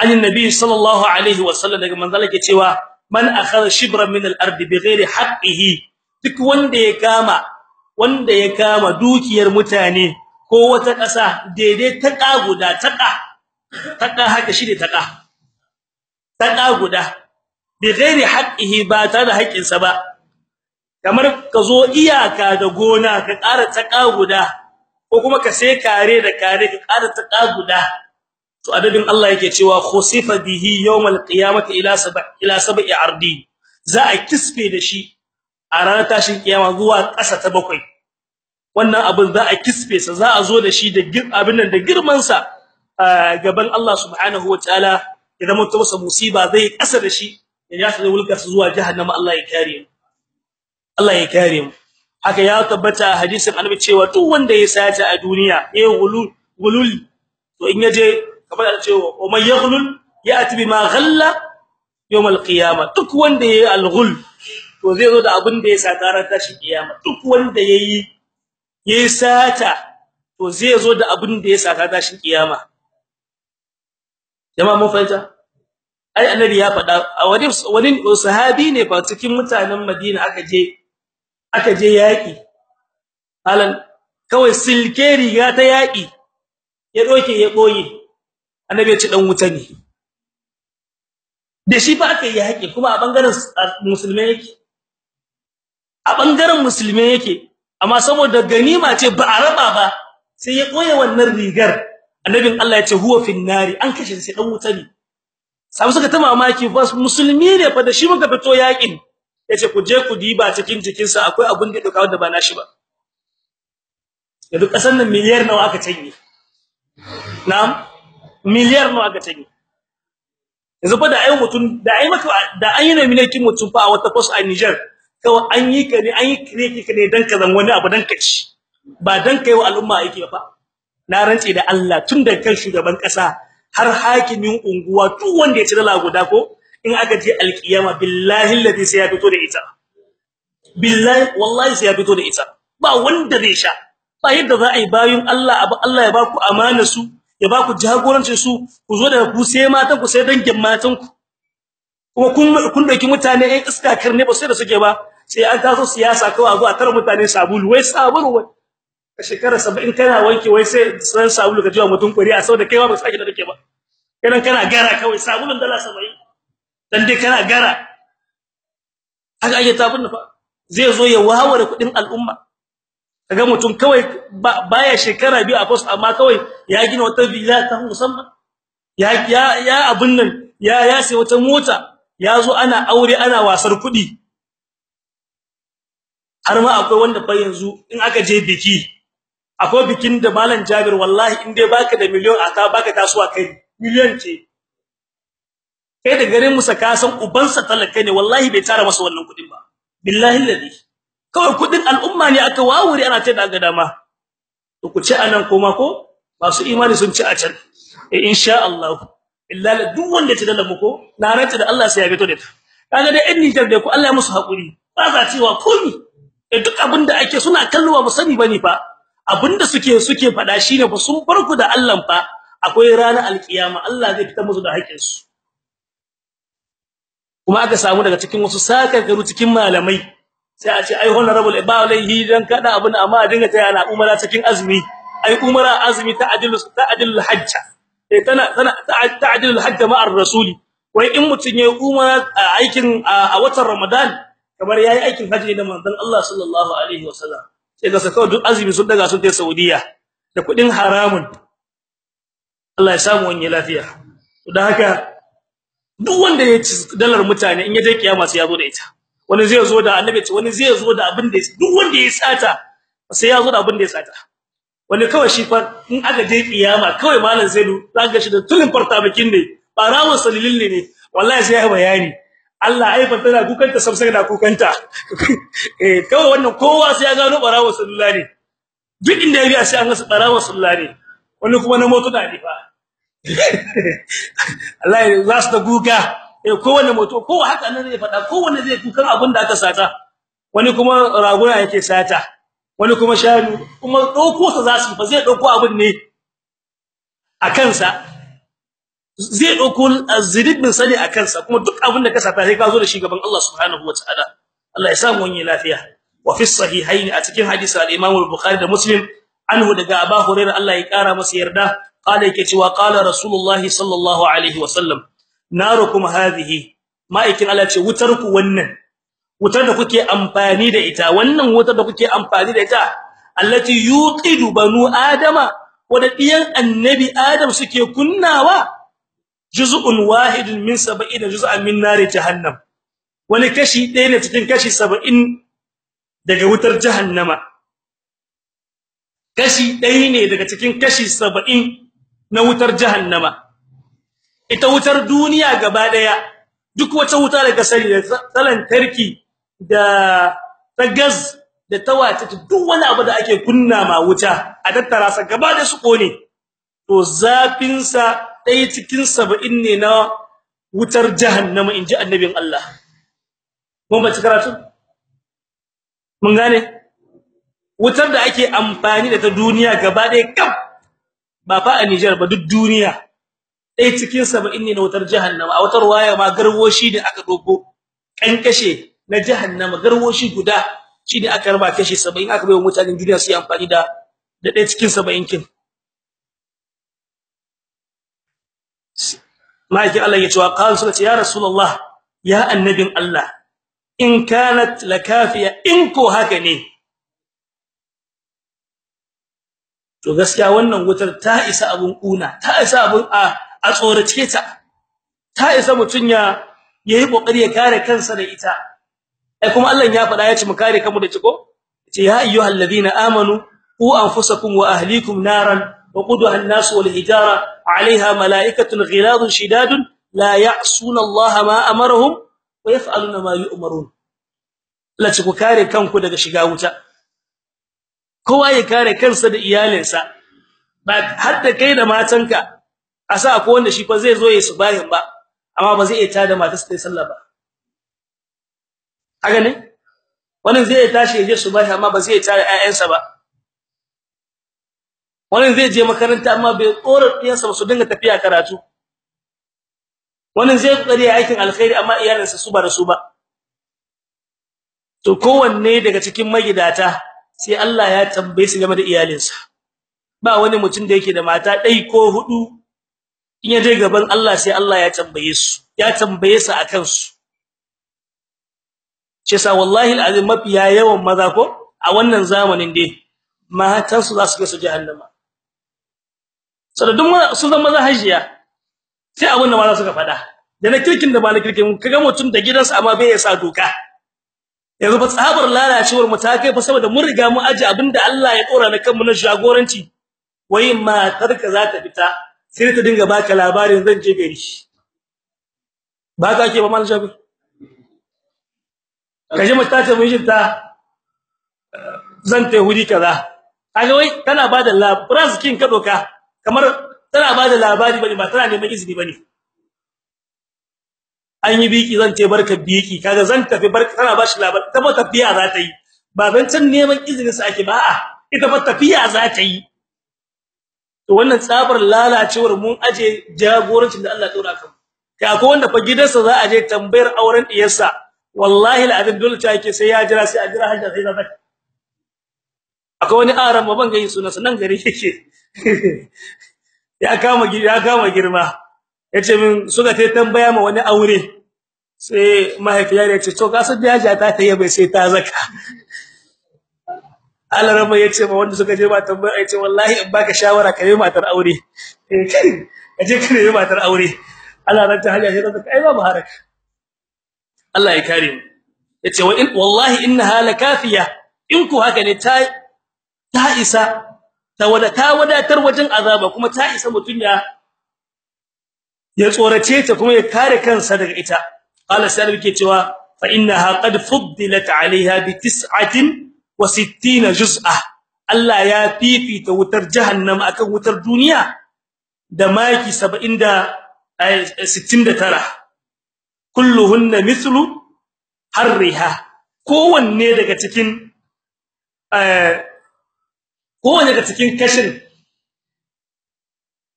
Annabi sallallahu alaihi wasallam daga manzala ke cewa man akhadha shibran min al-ard bighairi haqqihi. Duk wanda ya kama wanda ya kama dukiyar mutane ko wata ƙasa daidai ta kaguda taka taka haka shi ne taka taka guda. Bighairi haqqihi ba ta da haƙƙinsa ba. Kamar ka zo iyaka da gona ka ƙara taka guda ko kuma ka sai kare da kare ka ƙara taka guda. To adadin Allah yake cewa khusifa bihi yawmal qiyamati ila sab'a ila sab'i ardi. Za a kisfe da shi a ranar tashin kiyama zuwa ƙasa ta bakwai. Wannan abin za a kisfe sa za a zo da shi da abin nan da girman sa gaban Allah subhanahu wataala idan mutum masa musiba zai ƙasa da shi ya yasa zai wulka zuwa jahannama Allah ya kare mu. Allah ya kare mu. Haka ya tabbata hadisin annabi cewa duk wanda ya sace a duniya eh gulul gulul to in ya je kamar da cewa wa man yaghlul ya'ti bima ghalla yawm al-qiyamah duk wanda yayi al-ghul to zai zo da abin da ya sata ran tashi kiyama. Duk wanda yayi yayi sata to zai zo da abin da ya sata tashi kiyama. Jama'a mun fahimta? Ai annabi ya faɗa a wani wani sahabi ne fa cikin mutanen Madina aka je aka je yaki halan kawai silke riga ta yaki ya doke ya ɓoye annabi ya ci dan wuta ne. Da shi fa aka yi haƙi kuma a ɓangaren musulmai yake. A ɓangaren musulmai yake amma saboda ganima ce ba a raba ba sai ya koye wannan rigar. Annabin Allah ya ce huwa fin nari. An kashe sai dan wuta ne. Sai suka ta mamaki ba musulmi ne fa da shi muka fito yaƙin. Ya ce ku je ku diba cikin jikinsa akwai abun da duka wanda ba nashi ba. Yanzu kasan nan miliyar nawa aka canye? Na'am? Miliyar nawa aka canye? Yanzu fa da ai mutun da ai maka da an yi nomination mutun fa a wata post a Niger kawai an yi ka ne an yi kireki ka ne dan ka zan wani abu dan ka ci ba dan kai wa al'umma yake fa. Na rantse da Allah tun da kan shugaban kasa har hakimin unguwa duk wanda ya ci dala guda ko in aka je alkiyama billahi alladhi sai fito da ita. Billahi wallahi sai da ita. Ba wanda zai sha. Ba yadda za a yi bayun Allah abu Allah ya baku amana su ya baku jagorancin su ku zo daga ku sai matan ku sai dangin matan ku. Kuma kun kun ɗauki mutane ɗan iska karne ba sai da suke ba sai an taso siyasa kawai a zo a tara mutane sabulu wai sabulu wai. A shekara 70 kana wanke wai sai san sabulu ka jiwa mutun kuri a saboda kaiwa ba sake da kake ba. Kana kana gara kawai sabulun dala 70 dan dai kana gara. Haka ake tabun fa zai zo ya waware kuɗin al'umma. Kaga mutum kawai baya shekara biyu a post amma kawai ya gina wata villa ta musamman. Ya ya ya abun nan ya ya sai wata mota ya zo ana aure ana wasar kuɗi har ma akwai wanda fa yanzu in aka je biki akwai bikin da malam Jabir wallahi in dai baka da miliyon aka baka tasuwa kai miliyon ce. Kai da garin musa ka san ubansa talaka ne wallahi bai tara masa wannan kuɗin ba. Billahi alladhi kawai kuɗin al'umma ne aka wawure ana ce da ga dama. To ku ci a nan koma ko? Masu imani sun ci a can. Eh insha Allah. Illa duk wanda ta dalla muku na rantsa da Allah sai ya fito da ta kaga dai in Niger da ku Allah ya musu haƙuri ba za cewa komi. Duk abin da ake suna kallowa musani ba ne fa. Abinda suke suke fada shine fa sun farku da Allah fa. Akwai ranar alkiyama Allah zai fitar musu da haƙin su kuma aka samu daga cikin wasu sakakaru cikin malamai sai a ce ai honorable ba dan kada abin amma a dinga taya na umara cikin azumi. Ai umara azumi ta adilu ta adilu hajja. Eh tana tana ta adilu hajja ma'ar rasuli. Wai in mutun yayi umara aikin a watan ramadan kamar yayi aikin haji da manzon Allah sallallahu alaihi wasallam. Sai ga sakawa duk azumi sun daga sun tai Saudiya da kuɗin haramun. Allah ya samu wani lafiya. Dan haka duk wanda ya ci dalar mutane in ya je kiyama sai ya zo da ita. Wani zai zo da annabi wani zai zo da abin da duk wanda ya sata sai ya zo da abin da ya sata. Wani kawai shi fa in aka je kiyama kawai malam Zaidu zaka shi da tulin farta bikin ne barawon salilin ne wallahi sai ya bayani. Allah ai fa tana kukanta samsai da kukanta. [LAUGHS] Eh kawai wannan kowa sai ya gano barawon salula ne. Duk inda ya bi sai an ga barawon salula ne. Wani kuma na moto da ne fa. [LAUGHS] Allah ya za su da guga eh kowanne moto ko haka nan zai fada kowanne zai kukan abin da aka sata. Wani kuma raguna yake sata wani kuma shanu kuma ɗauko sa za su fa zai ɗauko abin ne a kansa. Zai ɗauko azribin sani a kansa kuma duk abin da ka sata sai ka zo da shi gaban Allah subhanahu wataala Allah ya samu wani lafiya. Wa fi sahihaini a cikin hadisi al-Imam al-Bukhari da Muslim anhu daga Abu Hurairah Allah ya kara masa yarda. Qala yake cewa qala Rasulullahi sallallahu alaihi wasallam narukum hadhihi. Ma'aikin Allah ce wutar ku wannan wutar da kuke amfani da ita wannan wutar da kuke amfani da ita allati yuqidu banu adama wanda diyan annabi adam suke kunnawa juz'un wahidun min 70 juz'an min nari jahannam. Wani kashi ɗaya ne cikin kashi 70 daga wutar jahannama. Kashi ɗaya ne daga cikin kashi 70 na wutar jahannama. Ita wutar duniya gaba ɗaya duk wata wuta daga sani da tsalan tarki da ta gas da tawata duk wani abu da ake kunna ma wuta a tattara sa gaba da su ƙone to zafin sa dai cikin 70 ne na wutar jahannama inji annabin Allah. Mun ba karatu? Mun gane? Wutar da ake amfani da ta duniya gaba kaf ba fa a Niger ba duk duniya. Dai cikin 70 ne na wutar jahannama. A wutar waya ma garwoshi da aka dogo kankashe na jahannama. Garwoshi guda shine aka raba kashi 70 aka bai mutanen duniya su yi amfani da da dai cikin 70 kin. Maki Allah ya ce wa qala sallallahu ya rasulullah ya annabin Allah in kanat lakafiya in ko haka ne to gaskiya wannan wutar ta isa abun kuna ta isa abun a a tsorace ta ta isa mutun ya yayi kokari ya kare kansa da ita ai kuma Allah ya faɗa ya ce mu kare kanmu da ciko ce ya ayyuhal ladina amanu qu anfusakum wa ahlikum naran وقودها الناس والحجاره عليها ملائكه غلاظ شداد لا يعصون الله ما امرهم ويفعلون ما يؤمرون la ci ku kare kanku daga shiga wuta Kowa ya kare kansa da iyalinsa. Ba har da kai da matanka asa akwai wanda shi fa zai zo ya subahin ba amma ba zai iya tada matarsa ta sallah ba. Haka ne? Wannan zai tashi ya je subahi amma ba zai tada ƴaƴansa ba. Wannan zai je makaranta amma bai tsora ɗiyansa ba su dinga tafiya karatu. Wannan zai ƙoƙari aikin alkhairi amma iyalansa su ba da su ba. To kowanne daga cikin magidata sai Allah ya tambaye su game da iyalinsa. Ba wani mutum da yake da mata dai ko huɗu in ya je gaban Allah sai Allah ya tambaye su ya tambaye su akan su ce sa wallahi alazim mafiya yawan maza ko a wannan zamanin dai matan su za su ga su jahannama. Sadadun su zama maza hajiya sai abin da maza suka fada da na kirkin da ba na kirkin kaga mutum da gidansa amma bai yasa doka. Yanzu ba tsabar lalacewar mu ta kai fa saboda mun riga mu aje abin da Allah ya dora na kanmu na jagoranci. Wai matar ka za ta fita sai ta dinga baka labarin zan je gari. Ba ka ke ba mal jabir kaje mata ta mun ta zan ta hudi kaza. Kaga wai tana ba da labarin kin ka doka kamar tana ba da labari ba ne ba tana neman izini ba ne. An yi biki zan ce barka biki kaga zan tafi barka tana bashi labari ta tafiya za ta yi. Ba zan can neman izinin sa ake ba a ita ba tafiya za ta yi. To wannan tsabar lalacewar mun aje jagorancin da Allah ya kan kai akwai wanda fa gidansa za a je tambayar auren diyarsa wallahi alazim dole ta yake sai ya jira sai a jira hajja sai zaka akwai wani aran ban ga yin sunansa nan gari yake. [LAUGHS] Ya kama ya kama girma. Ya ce min suka tai tambaya ma wani aure. Sai mahaifiyar ya ce to ka san jaja ta tayi bai sai ta zaka. Allah rama ya ce ma wanda suka je ba tambaya ya ce wallahi in baka shawara ka yi matar aure. Kaje ka yi matar aure. Allah ran ta sai ta kai ba haraka. Allah ya kare mu. Yace wa in wallahi innaha lakafiya. In ku haka ne ta ta isa ta ta wadatar wajen azaba kuma ta isa mutun ya ya tsorace ta kuma ya kare kansa daga ita. Qala sai yake cewa fa innaha qad fuddilat alaiha bi 69 juz'a. Allah ya fifita wutar jahannam akan wutar duniya da maki 70 da 69 kulluhunna mithlu harriha. Kowanne daga cikin eh kowanne daga cikin kashin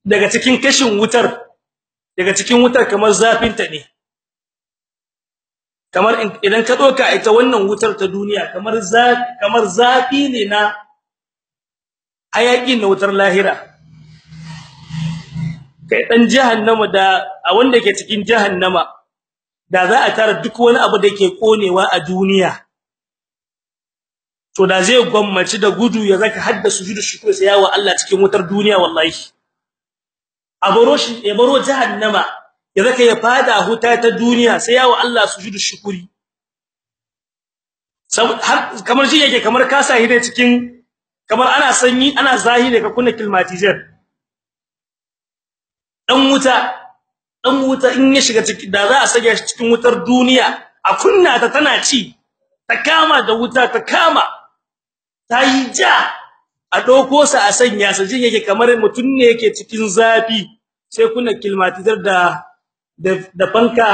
daga cikin kashin wutar daga cikin wutar kamar zafin ta ne. Kamar idan ka doka ita wannan wutar ta duniya kamar zafi kamar zafi ne na hayaki na wutar lahira. Kai dan jahannama da a wanda ke cikin jahannama da za a tara duk wani abu da yake konewa a duniya to da zai gwammaci da gudu ya zaka hadda sujudu shukr sai yawa Allah cikin wutar duniya wallahi. A baro shi ya baro jahannama ya zaka ya fada huta ta duniya sai yawa Allah sujudu shukuri. Kamar shi yake kamar ka sa hide cikin kamar ana sanyi ana zahiri ka kunna climatizer dan wuta dan wuta in ya shiga ciki da za a sage shi cikin wutar duniya a kunna ta tana ci ta kama da wuta ta kama. Ta yi ja a doko sa a sanya sa jin yake kamar mutun ne yake cikin zafi. Sai kuna kilmatizar da da fanka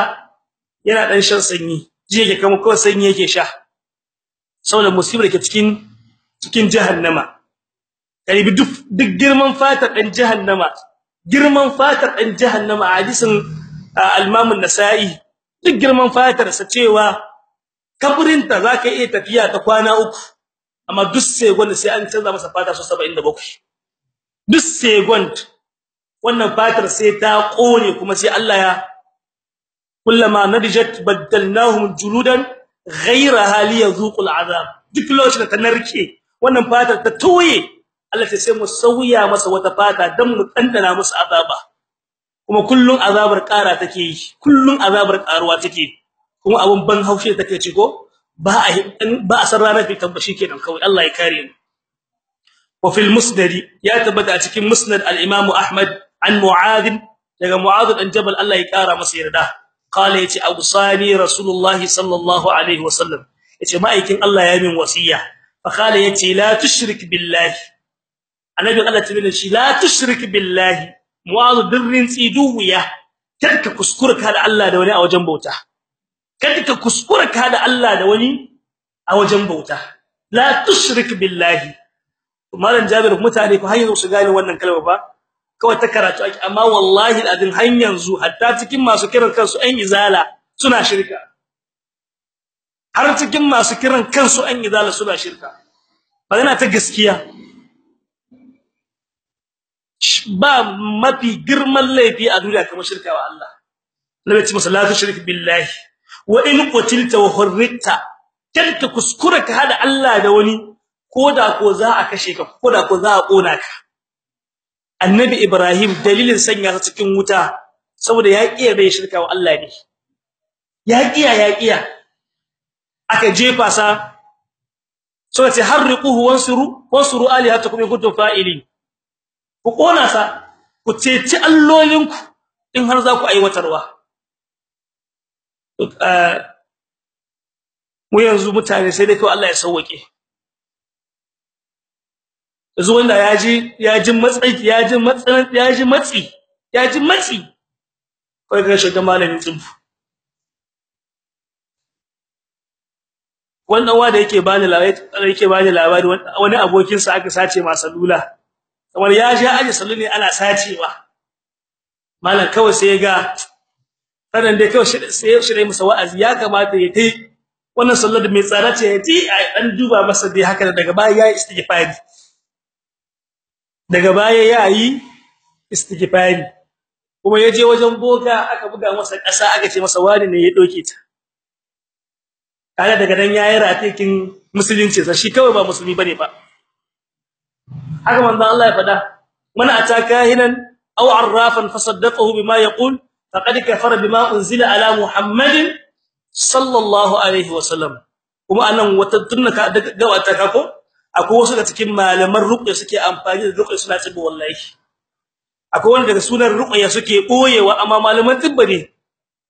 yana dan shan sanyi. Ji yake kamar kawai sanyi yake sha. Saboda musibar ke cikin cikin jahannama. Karibi duk duk girman fatar dan jahannama. Girman fatar dan jahannama hadisin al-Imam an-Nasa'i duk girman fatar sa cewa kaburinta zaka iya tafiya ta kwana uku amma duk second sai an canza masa fata so 77 duk second wannan fatar sai ta ƙone kuma sai Allah ya kullama nadijat badalnahum juludan ghayraha liyadhuqul azab. Duk lokacin da ta narke wannan fatar ta toye Allah ta sai mu sauya masa wata fata dan mu dandana musu azaba. Kuma kullun azabar ƙara take yi kullun azabar ƙaruwa take kuma abun ban haushe take ci ko ba a ba a san ranar fitan ba shikenan kawai Allah ya kare mu. Wa fil musnad ya tabbata a cikin musnad al-imam ahmad an mu'adh daga mu'adh dan jabal Allah ya kara masa yarda. Qala ya ce abusani rasulullahi sallallahu alaihi wasallam. Yace ma'aikin Allah ya min wasiya. Fa qala ya ce la tushrik billahi. Annabi Allah ta bin shi la tushrik billahi. Mu'adh dirrin tsiduwiya kada ka kuskura ka da Allah da wani a wajen bauta. Kada ka kuskura ka da Allah da wani a wajen bauta. La tushrik billahi. Malam jabir mutane ko har yanzu su gane wannan kalma ba. Kawai ta karatu ake. Amma wallahi adin har yanzu hatta cikin masu kiran kansu an izala suna shirka. Har cikin masu kiran kansu an izala suna shirka. Magana ta gaskiya. Ba mafi girman laifi a duniya kamar shirka wa Allah. Nabi ce masa la tushrik billahi. Wa in qutilta wa hurrita kada kuskura ka hada Allah da wani koda ko za a kashe ka koda ko za a kona ka. Annabi ibrahim dalilin sanya sa cikin wuta saboda ya kiyaye bai shirka wa Allah ne. Ya kiya ya kiya aka jefa sa so ce harriquhu wansuru wansuru alihatakum in fa'ilin. Ku kona sa ku ceci allolinku in har za ku aiwatarwa. Mu yanzu mutane sai dai kawai Allah ya sauke yanzu wanda yaji yaji matsi yaji matsan yaji matsi yaji matsi. Kai ga shiga malamin tsubu wannan wanda yake bani labari yake bani labari wani abokin sa aka sace masa lula kamar ya ji aje sallu ne ana sacewa. Malam kawai sai ga sanan dai kawai sai shi masa wa'azi. Ya kamata ya tai. Wannan sallar mai tsara ce ya ji a dan duba masa dai haka daga baya yayi istighfari. Daga baya yayi istighfari. Kuma ya je wajen boka aka buga masa kasa aka ce masa wani ne ya doke ta. Kaga daga dan yayi ratikin musulunci sa shi kawai ba musulmi ba ne ba. Haka manzo Allah ya fada man ataka hinan aw arrafan fasaddaqahu bima yaqul faqad kafara bima unzila ala muhammadin sallallahu alaihi wasallam. Kuma a nan wata tunnaka ga wata kako akwai wasu da cikin malaman ruqya suke amfani da ruqya suna tsibi wallahi. Akwai wanda daga sunan ruqya suke boyewa amma malaman tibba ne.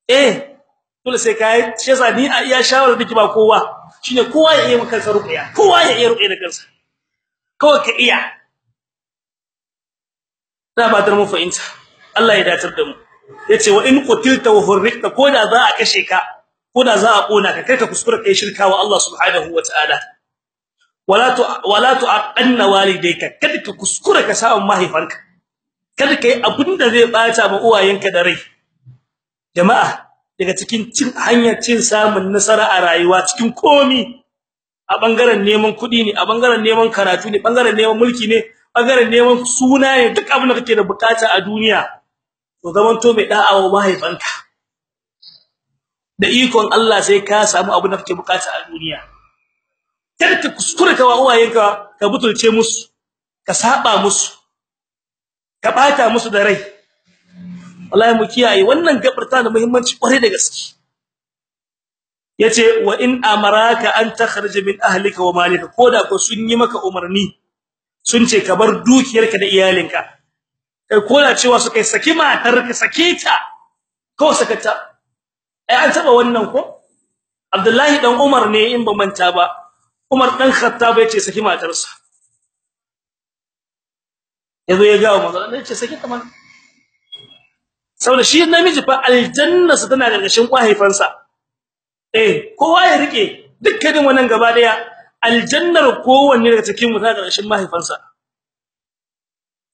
Eh dole sai kai shi yasa ni a iya shawara dake ba kowa shine kowa ya yi maka kansa ruqya kowa ya yi ruqya da kansa. Kawai ka iya. Da ba dar mu fahimta. Allah ya datar da mu. Yace wa in qutilta wa hurrikta koda za a kashe ka koda za a kona ka kai ka kuskura kai shirka wa Allah subhanahu wataala wala tu wala tu'anna walidayka kada ka kuskura ka samu mahaifanka. Kada kai abin da zai bata ma uwayenka da rai. Jama'a daga cikin cin hanyar cin samun nasara a rayuwa cikin komi a ɓangaren neman kuɗi ne a ɓangaren neman karatu ne ɓangaren neman mulki ne ɓangaren neman suna ne duk abin da kake da buƙata a duniya to zaman to mai da'awa mahaifanka. Da ikon Allah sai ka samu abin da kake buƙata a duniya. Kada ka kuskure ka wa uwayenka ka butulce musu ka saba musu ka bata musu da rai. Wallahi mu kiyaye wannan gabarta da muhimmanci kware da gaske. Yace wa in amaraka an takhrij min ahlika wa malika. Koda ko sun yi maka umarni sun ce ka bar dukiyarka da iyalinka. Kai koda cewa su kai saki matar ka sake ta. Ko sakata. Ai an taba wannan ko? Abdullahi dan Umar ne in ba manta ba. Umar dan Khattab ya ce saki matarsa. Yazo ya ga manzo ya ce saki ta man saboda shi namiji fa aljanna sa tana gargashin kwahaifansa eh kowa ya riƙe dukkanin wannan gaba ɗaya aljannar kowanne daga cikin mu tana gargashin mahaifansa.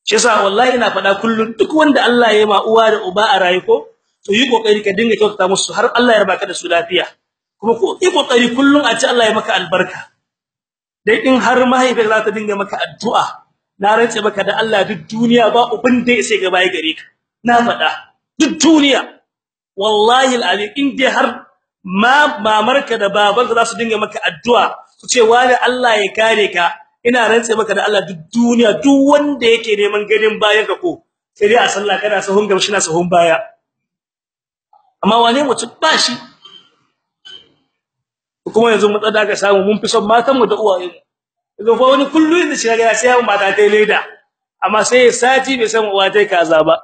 Shi yasa wallahi ina fada kullun duk wanda Allah ya yi ma uwa da uba a rayu ko to yi ƙoƙari ka dinga kyautata musu har Allah ya rabaka da su lafiya. Kuma ko yi ƙoƙari kullun a ci Allah ya maka albarka. Dai in har mahaifiyar za ta dinga maka addu'a na rantse maka da Allah duk duniya ba ubin da sai gaba ya gare ka. Na fada duk duniya. Wallahi alazim in dai har ma mamarka da babanka za su dinga maka addu'a su ce wani Allah ya kare ka? Ina rantse maka da Allah duk duniya duk wanda yake neman ganin bayan ka ko sai dai a sallah kana sahun gamshi na sahun baya. Amma wane mutum? Ba shi. Kuma yanzu mu tsada ka samu mun fi son matan mu da uwaye yanzu fa wani kullu da shi ga sai mata tai leda amma sai sati bai san uwa tai kaza ba.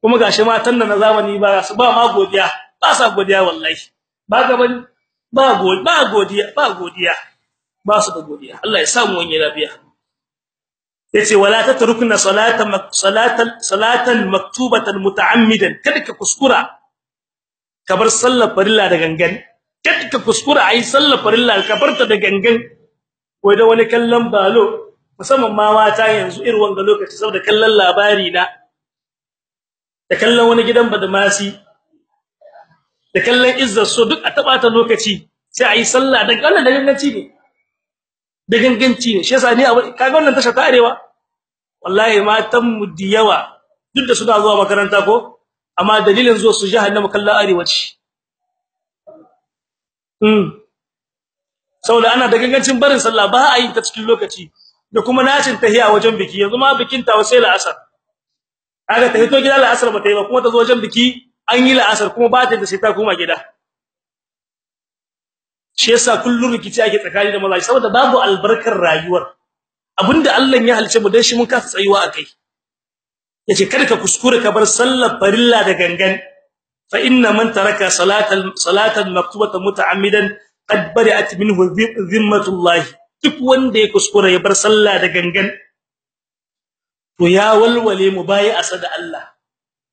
Kuma gashi matan da na zamani ba su ba ma godiya ba sa godiya wallahi. Ba gaban ba ba godiya ba godiya ba su da godiya. Allah ya samu wani lafiya. Yace wala tatrukna salatan salatan salatan maktubatan muta'ammidan. Kada ka kuskura ka bar sallar farilla da gangan. Kada ka kuskura ayi sallar farilla ka barta da gangan. Wai da wani kallon balo musamman ma mata yanzu irin wanga lokaci saboda kallon labari na. Da kallon wani gidan badamasi da kallon izzar so duk a taba ta lokaci sai ayi sallah. Da Allah da ganganci ne. Da ganganci ne. Shi yasa ni kaga wannan tasha ta arewa? Wallahi matan mu diyawa duk da suna zuwa makaranta ko amma dalilin zuwa su jahannama kallon arewa ce. Mm saboda ana da gangancin barin sallah ba a yi ta cikin lokaci. Da kuma nacin tahiya wajen biki yanzu ma bikin ta wasai la'asar. Kaga ta hito gida la'asar ba ta yi ba kuma ta zo wajen biki an yi la'asar kuma ba ta da sai ta koma gida. Shi yasa kullun rikici ake tsakani da maza saboda babu albarkar rayuwar. Abinda Allah ya halice mu dan shi mun kasa tsayuwa akai ya ce kada ka kuskure ka bar sallar farilla da gangan. Fa inna man taraka salatan salatan maktubatan muta'ammidan qad bari'at minhu zimmatullah duk wanda ya kuskure ya bar sallah da gangan to ya walwale mu bayi asada Allah.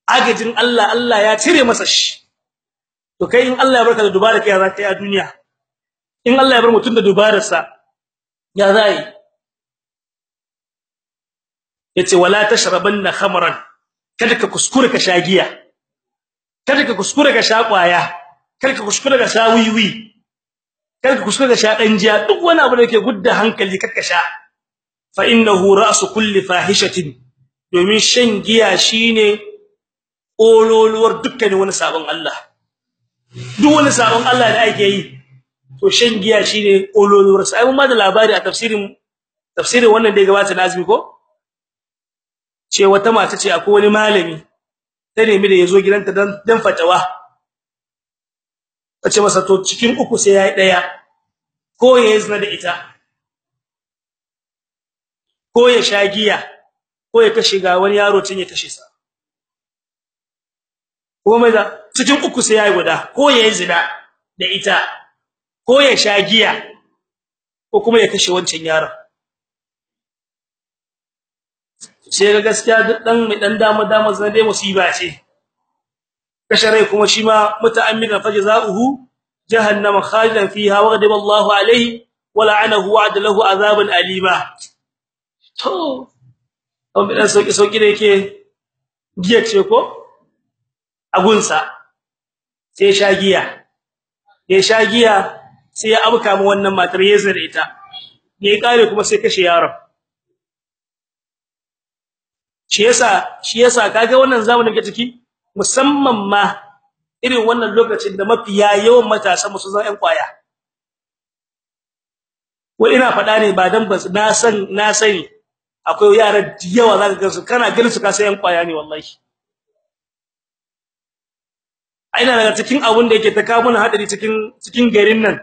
Agajin Allah Allah ya cire masa shi. To kai in Allah ya barka da dubara kai za ka yi a duniya? In Allah ya bar mutun da dubararsa ya zai ya ce wala tashrabanna khamran. Kada ka kuskure ka shagiya kada ka kuskure ka sha ƙwaya. Kada ka kuskure ka sha kada ka kuskure ka sha duk wani abu da yake gudda hankali kada ka sha. Fa innahu ra'su kulli fahishatin. Domin shan giya shine ololuwar dukkan wani sabon Allah. Duk wani sabon Allah da ake yi to shan giya shine ololuwar sai mun ma da labari a tafsirin tafsirin wannan da ya gabata na azumi ko? Ce wata mata ce akwai wani malami ta nemi da ya zo gidanta dan dan fatawa. Tace masa to cikin uku sai yayi ɗaya ko ya zina da ita ko ya sha giya ko ya kashe ga wani yaro tun ya kashe sa. Ko mai da cikin uku sai yayi guda. Ko ya zina da ita ko ya sha giya ko kuma ya kashe wancan yaron. Sai ga gaskiya dan mai dan dama dama zan dai musiba ce. Kashare kuma shi ma muta'ammidan fajza'uhu jahannama khalidan fiha wa ghadiba Allahu alayhi wa la'anahu wa adalahu azaban alima. To on bidan sauƙi sauƙi da yake giya ce ko? Agunsa sai sha giya. Ya sha giya sai ya abuka mu wannan matar yezar ita. Ne kare kuma sai kashe yaron. Shi yasa shi yasa kaga wannan zamanin ke ciki? Musamman ma irin wannan lokacin da mafiya yawan matasa musu zan ƴan ƙwaya wai ina faɗa ne ba dan ba na san na sani akwai yara da yawa zaka ga su kana ganin su ka sai ƴan ƙwaya ne wallahi. Aina daga cikin abun da yake ta kawo mana hadari cikin cikin garin nan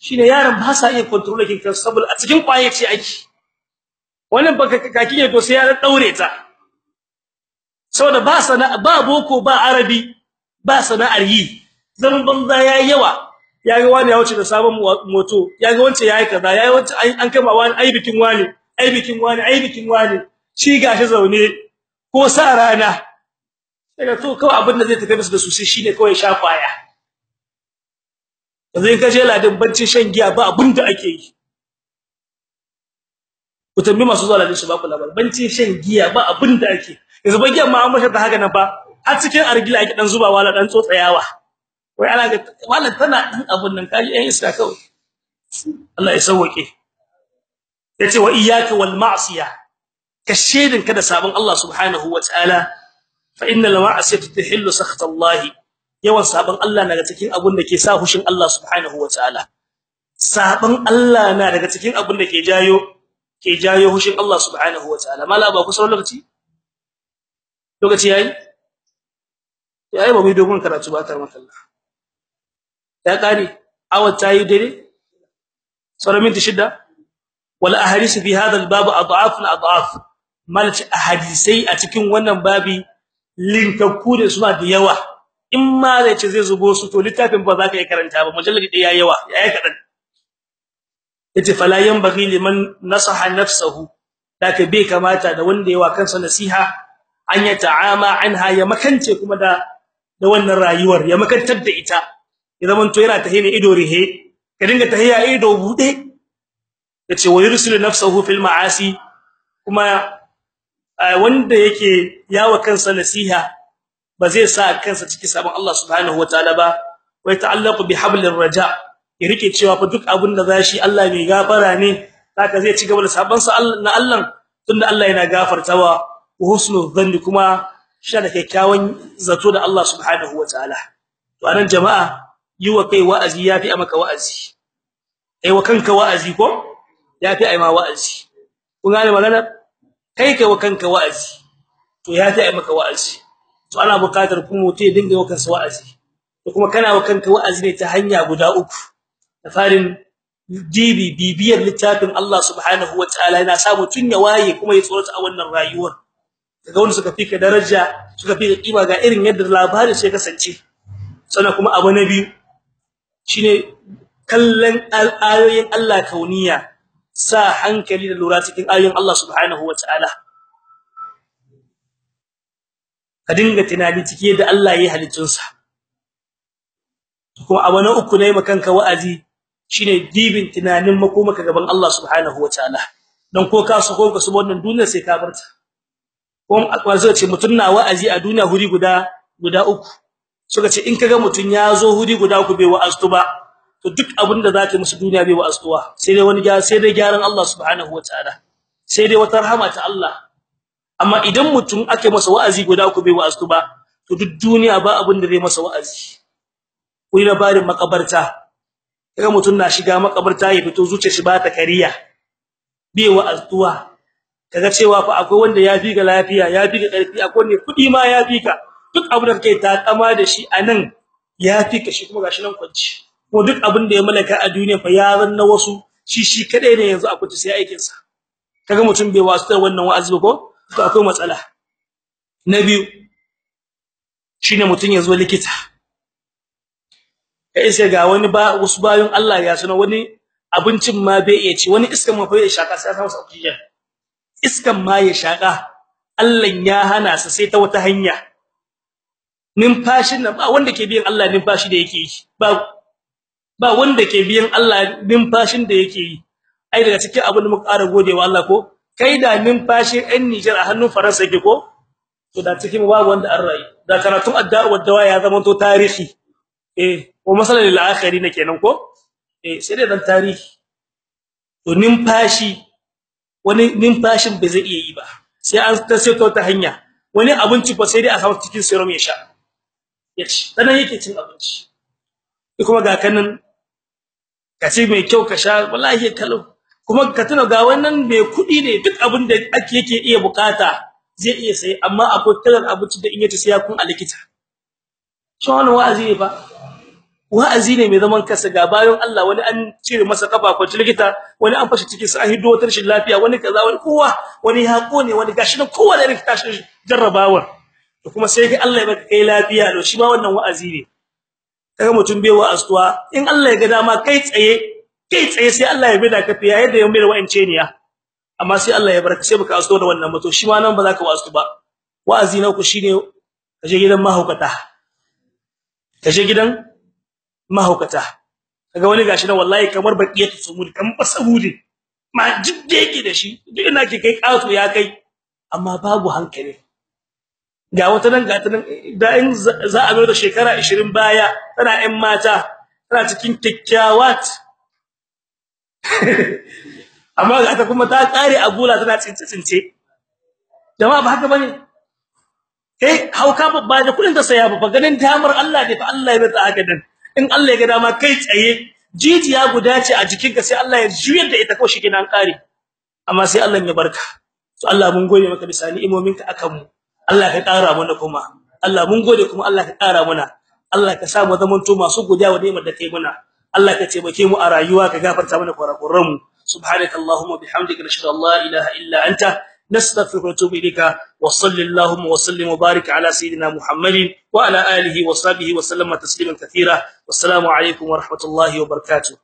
shine yaran ba sa iya control kin kansu saboda a cikin kwaye ce aiki. Wannan baka kaki ne to sai ya daure ta. Saboda ba sana ba boko ba arabi ba sana'ar yi. Zaman banza yayi yawa. Yaga wani ya wuce da sabon moto. Yaga wance yayi kaza. Yayi wance an kama wani ai bikin wani ai bikin wani ai bikin wani. Shi gashi zaune ko sa rana. Daga to kawai abin da zai tafi musu da su shine kawai sha ƙwaya. Yanzu ladin bancin shan giya ba abin da ake yi. Ku tambi masu zuwa ladin su ba ku labar bancin shan giya ba abin da ake. Yanzu ba giyan ma an mashi ta haka nan fa har cikin argila ake dan zubawa la dan tsotsayawa. Wai ana ga wallan tana din abun nan kai ɗan iska kawai. Allah ya sauke ya ce wa iyyaka wal ma'siyah ka shedin ka da sabon Allah subhanahu wa ta'ala. Fa innal ma'siyata tahillu sakhta Allah yawan sabon Allah na daga cikin abun da ke sa hushin Allah subhanahu wa ta'ala. Sabon Allah na daga cikin abun da ke jayo ke jayo hushin Allah subhanahu wa mala ba ku lokaci? Lokaci yayi yayi ba mu dogon karatu ba ta maka ya kare awa tayi dare sauran minti shida wal ahadith fi hadha al bab ad'af ad'af malci ahadisai a cikin wannan babi linkakku da suna da yawa. In ma zai ce zai zubo su to littafin ba za ka yi karanta ba. Mujalladi da yayi yawa. Yayi kadan ya ce fala yanbaghi liman nasaha nafsuhu dake bai kamata da wanda yawa kansa nasiha an ya ta'ama anha ya makance kuma da da wannan rayuwar ya makantar da ita. Ya zaman to yana tahiya ido rihe ka dinga tahiya ido buɗe ya ce wa yursilu nafsuhu fil ma'asi kuma wanda yake yawa kansa nasiha ba zai sa kansa cikin sabon Allah subhanahu wataala ba. Wai ta'allaqu bi hablir raja. Ya riƙe cewa fa duk abin da zashi Allah mai gafara ne haka zai ci gaba da sabon sa na Allah tunda Allah yana gafartawa. Husnul dhanni kuma shi da kyakkyawan zato da Allah subhanahu wataala to a nan jama'a yi wa kai wa'azi yafi a wa'azi. Kai wa kanka wa'azi ko? Yafi ai ma wa'azi. Kun gane magana? Kai kai wa kanka wa'azi to yafi ai maka wa'azi. To ana buƙatar kuma ya dinga wa kansa wa'azi. Kuma kana wa kanka wa'azi ne ta hanya guda uku. Da farin dibi bibiyar littafin Allah subhanahu wataala yana sa mutun ya waye kuma ya tsorata a wannan rayuwar. Daga wanda suka fika daraja suka fika kima ga irin yadda labarin sai kasance. Sannan kuma abu na biyu shine kallon ayoyin Allah kauniya sa hankali da lura cikin ayoyin Allah subhanahu wataala ka dinga tunani cike da Allah yayi halittunsa. Kuma abu na uku ne makanka wa'azi shine dibin tunanin makomaka gaban Allah subhanahu wataala dan ko ka so ko ka so wannan duniya sai ka barta. Kuma akwai zai ce mutun na wa'azi a duniya huri guda guda uku. Suka ce in kaga mutun ya zo huri guda uku bai wa'aztu ba to duk abin da zaka musu duniya bai wa'aztuwa sai dai wani sai dai gyaran Allah subhanahu wataala sai dai wata rahama ta Allah. Amma idan mutun ake masa wa'azi guda uku bai wa'aztu ba to duk duniya ba abin da zai masa wa'azi. Kuri na barin makabarta. Kaga mutun na shiga makabarta ya fito zuciyar shi ba ta kariya. Bai wa'aztuwa. Kaga cewa fa akwai wanda ya fi ga lafiya ya fi ga ƙarfi akwai ne kuɗi ma ya fi ka. Duk abin da kake takama da shi a nan ya fi ka shi kuma gashi nan kwanci ko duk abin da ya malaka a duniya fa ya zanna wasu shi shi kadai ne yanzu akwai sai aikin sa kaga mutum bai wasu wannan wa'azi ba ko? To akwai matsala. Na biyu shine mutum ya zo likita. Kai sai ga wani ba wasu bayun Allah ya sanar wani abincin ma bai iya ci wani iskan ma bai shaka sai samu oxygen iskan ma ya shaka Allah ya hana sa sai ta wata hanya. Numfashin nan ba wanda ke biyan Allah numfashi da yake yi ba ba wanda ke biyan Allah numfashin da yake yi. Ai daga cikin abin da muka ƙara godewa Allah ko kai da numfashin ɗan Niger a hannun Faransa yake ko to da cikin babu wanda an rayu. Da karatun addu'a wa dawa ya zama to tarihi. Eh ko masalan lil akhirin kenan ko? Eh sai dai dan tarihi. To numfashi wani numfashin bai zai iya yi ba. Sai an ta sai ta hanya. Wani abinci fa sai dai a samu cikin serum ya sha. Yace sanan yake cin abinci. Kuma ga kanin kace mai kyau ka sha wallahi kalau. Kuma ka tuna ga wannan mai kuɗi ne duk abin da ake yake iya buƙata zai iya sai amma akwai kalar abinci da in ya ce sai ya kun a likita. Shi wannan wa'azi ne fa? Wa'azi ne mai zaman kasa ga bayan Allah wani an cire masa kafa ko likita wani an fashi cikin sa an hido wata rashin lafiya wani kaza wani kowa wani hako ne wani gashi nan kowa da irin tashi jarrabawar. To kuma sai ga Allah ya baka kai lafiya to shi ma wannan wa'azi ne. Kaga mutum bai wa'azuwa in Allah ya ga dama kai tsaye kai tsaye sai Allah ya ba da ka fiya yadda ya mai wa'ance ne ya amma sai Allah ya barka sai baka azuwa da wannan mutum shi ma nan ba za ka wa'azu ba. Wa'azi na ku shine kaje gidan mahaukata. Kaje gidan mahaukata. Kaga wani gashi nan wallahi kamar baqiyatu sumud kamar basahudi ma jidde yake da shi duk ina ke kai kato ya kai amma babu hankali. Ga wata nan ga ta nan da in za a zo da shekara 20 baya tana ɗan mata tana cikin kikkiyawat [LAUGHS] amma ga ta kuma ta kare abula tana tsince tsince jama'a ba haka ba ne eh hauka babba da kuɗin ta saya ba ganin damar Allah ne fa Allah ya bata haka dan in Allah ya ga dama kai tsaye jijiya guda ce a jikinka sai Allah ya juyar da ita ko shi gidan kare amma sai Allah ya barka. To Allah mun gode maka bisa ni'imominka akan mu Allah ka kara mana kuma. Allah mun gode kuma Allah ka kara mana. Allah ka sa mu zaman to masu godiya wa ni'imar da kai muna. Allah ka taimake mu a rayuwa ka gafarta mana kurakuran mu subhanakallahumma bihamdika nashhadu an la ilaha illa anta نستغفرك ونتوب اليك وصل اللهم وسلم وبارك على سيدنا محمد وعلى اله وصحبه وسلم تسليما كثيرا والسلام عليكم ورحمه الله وبركاته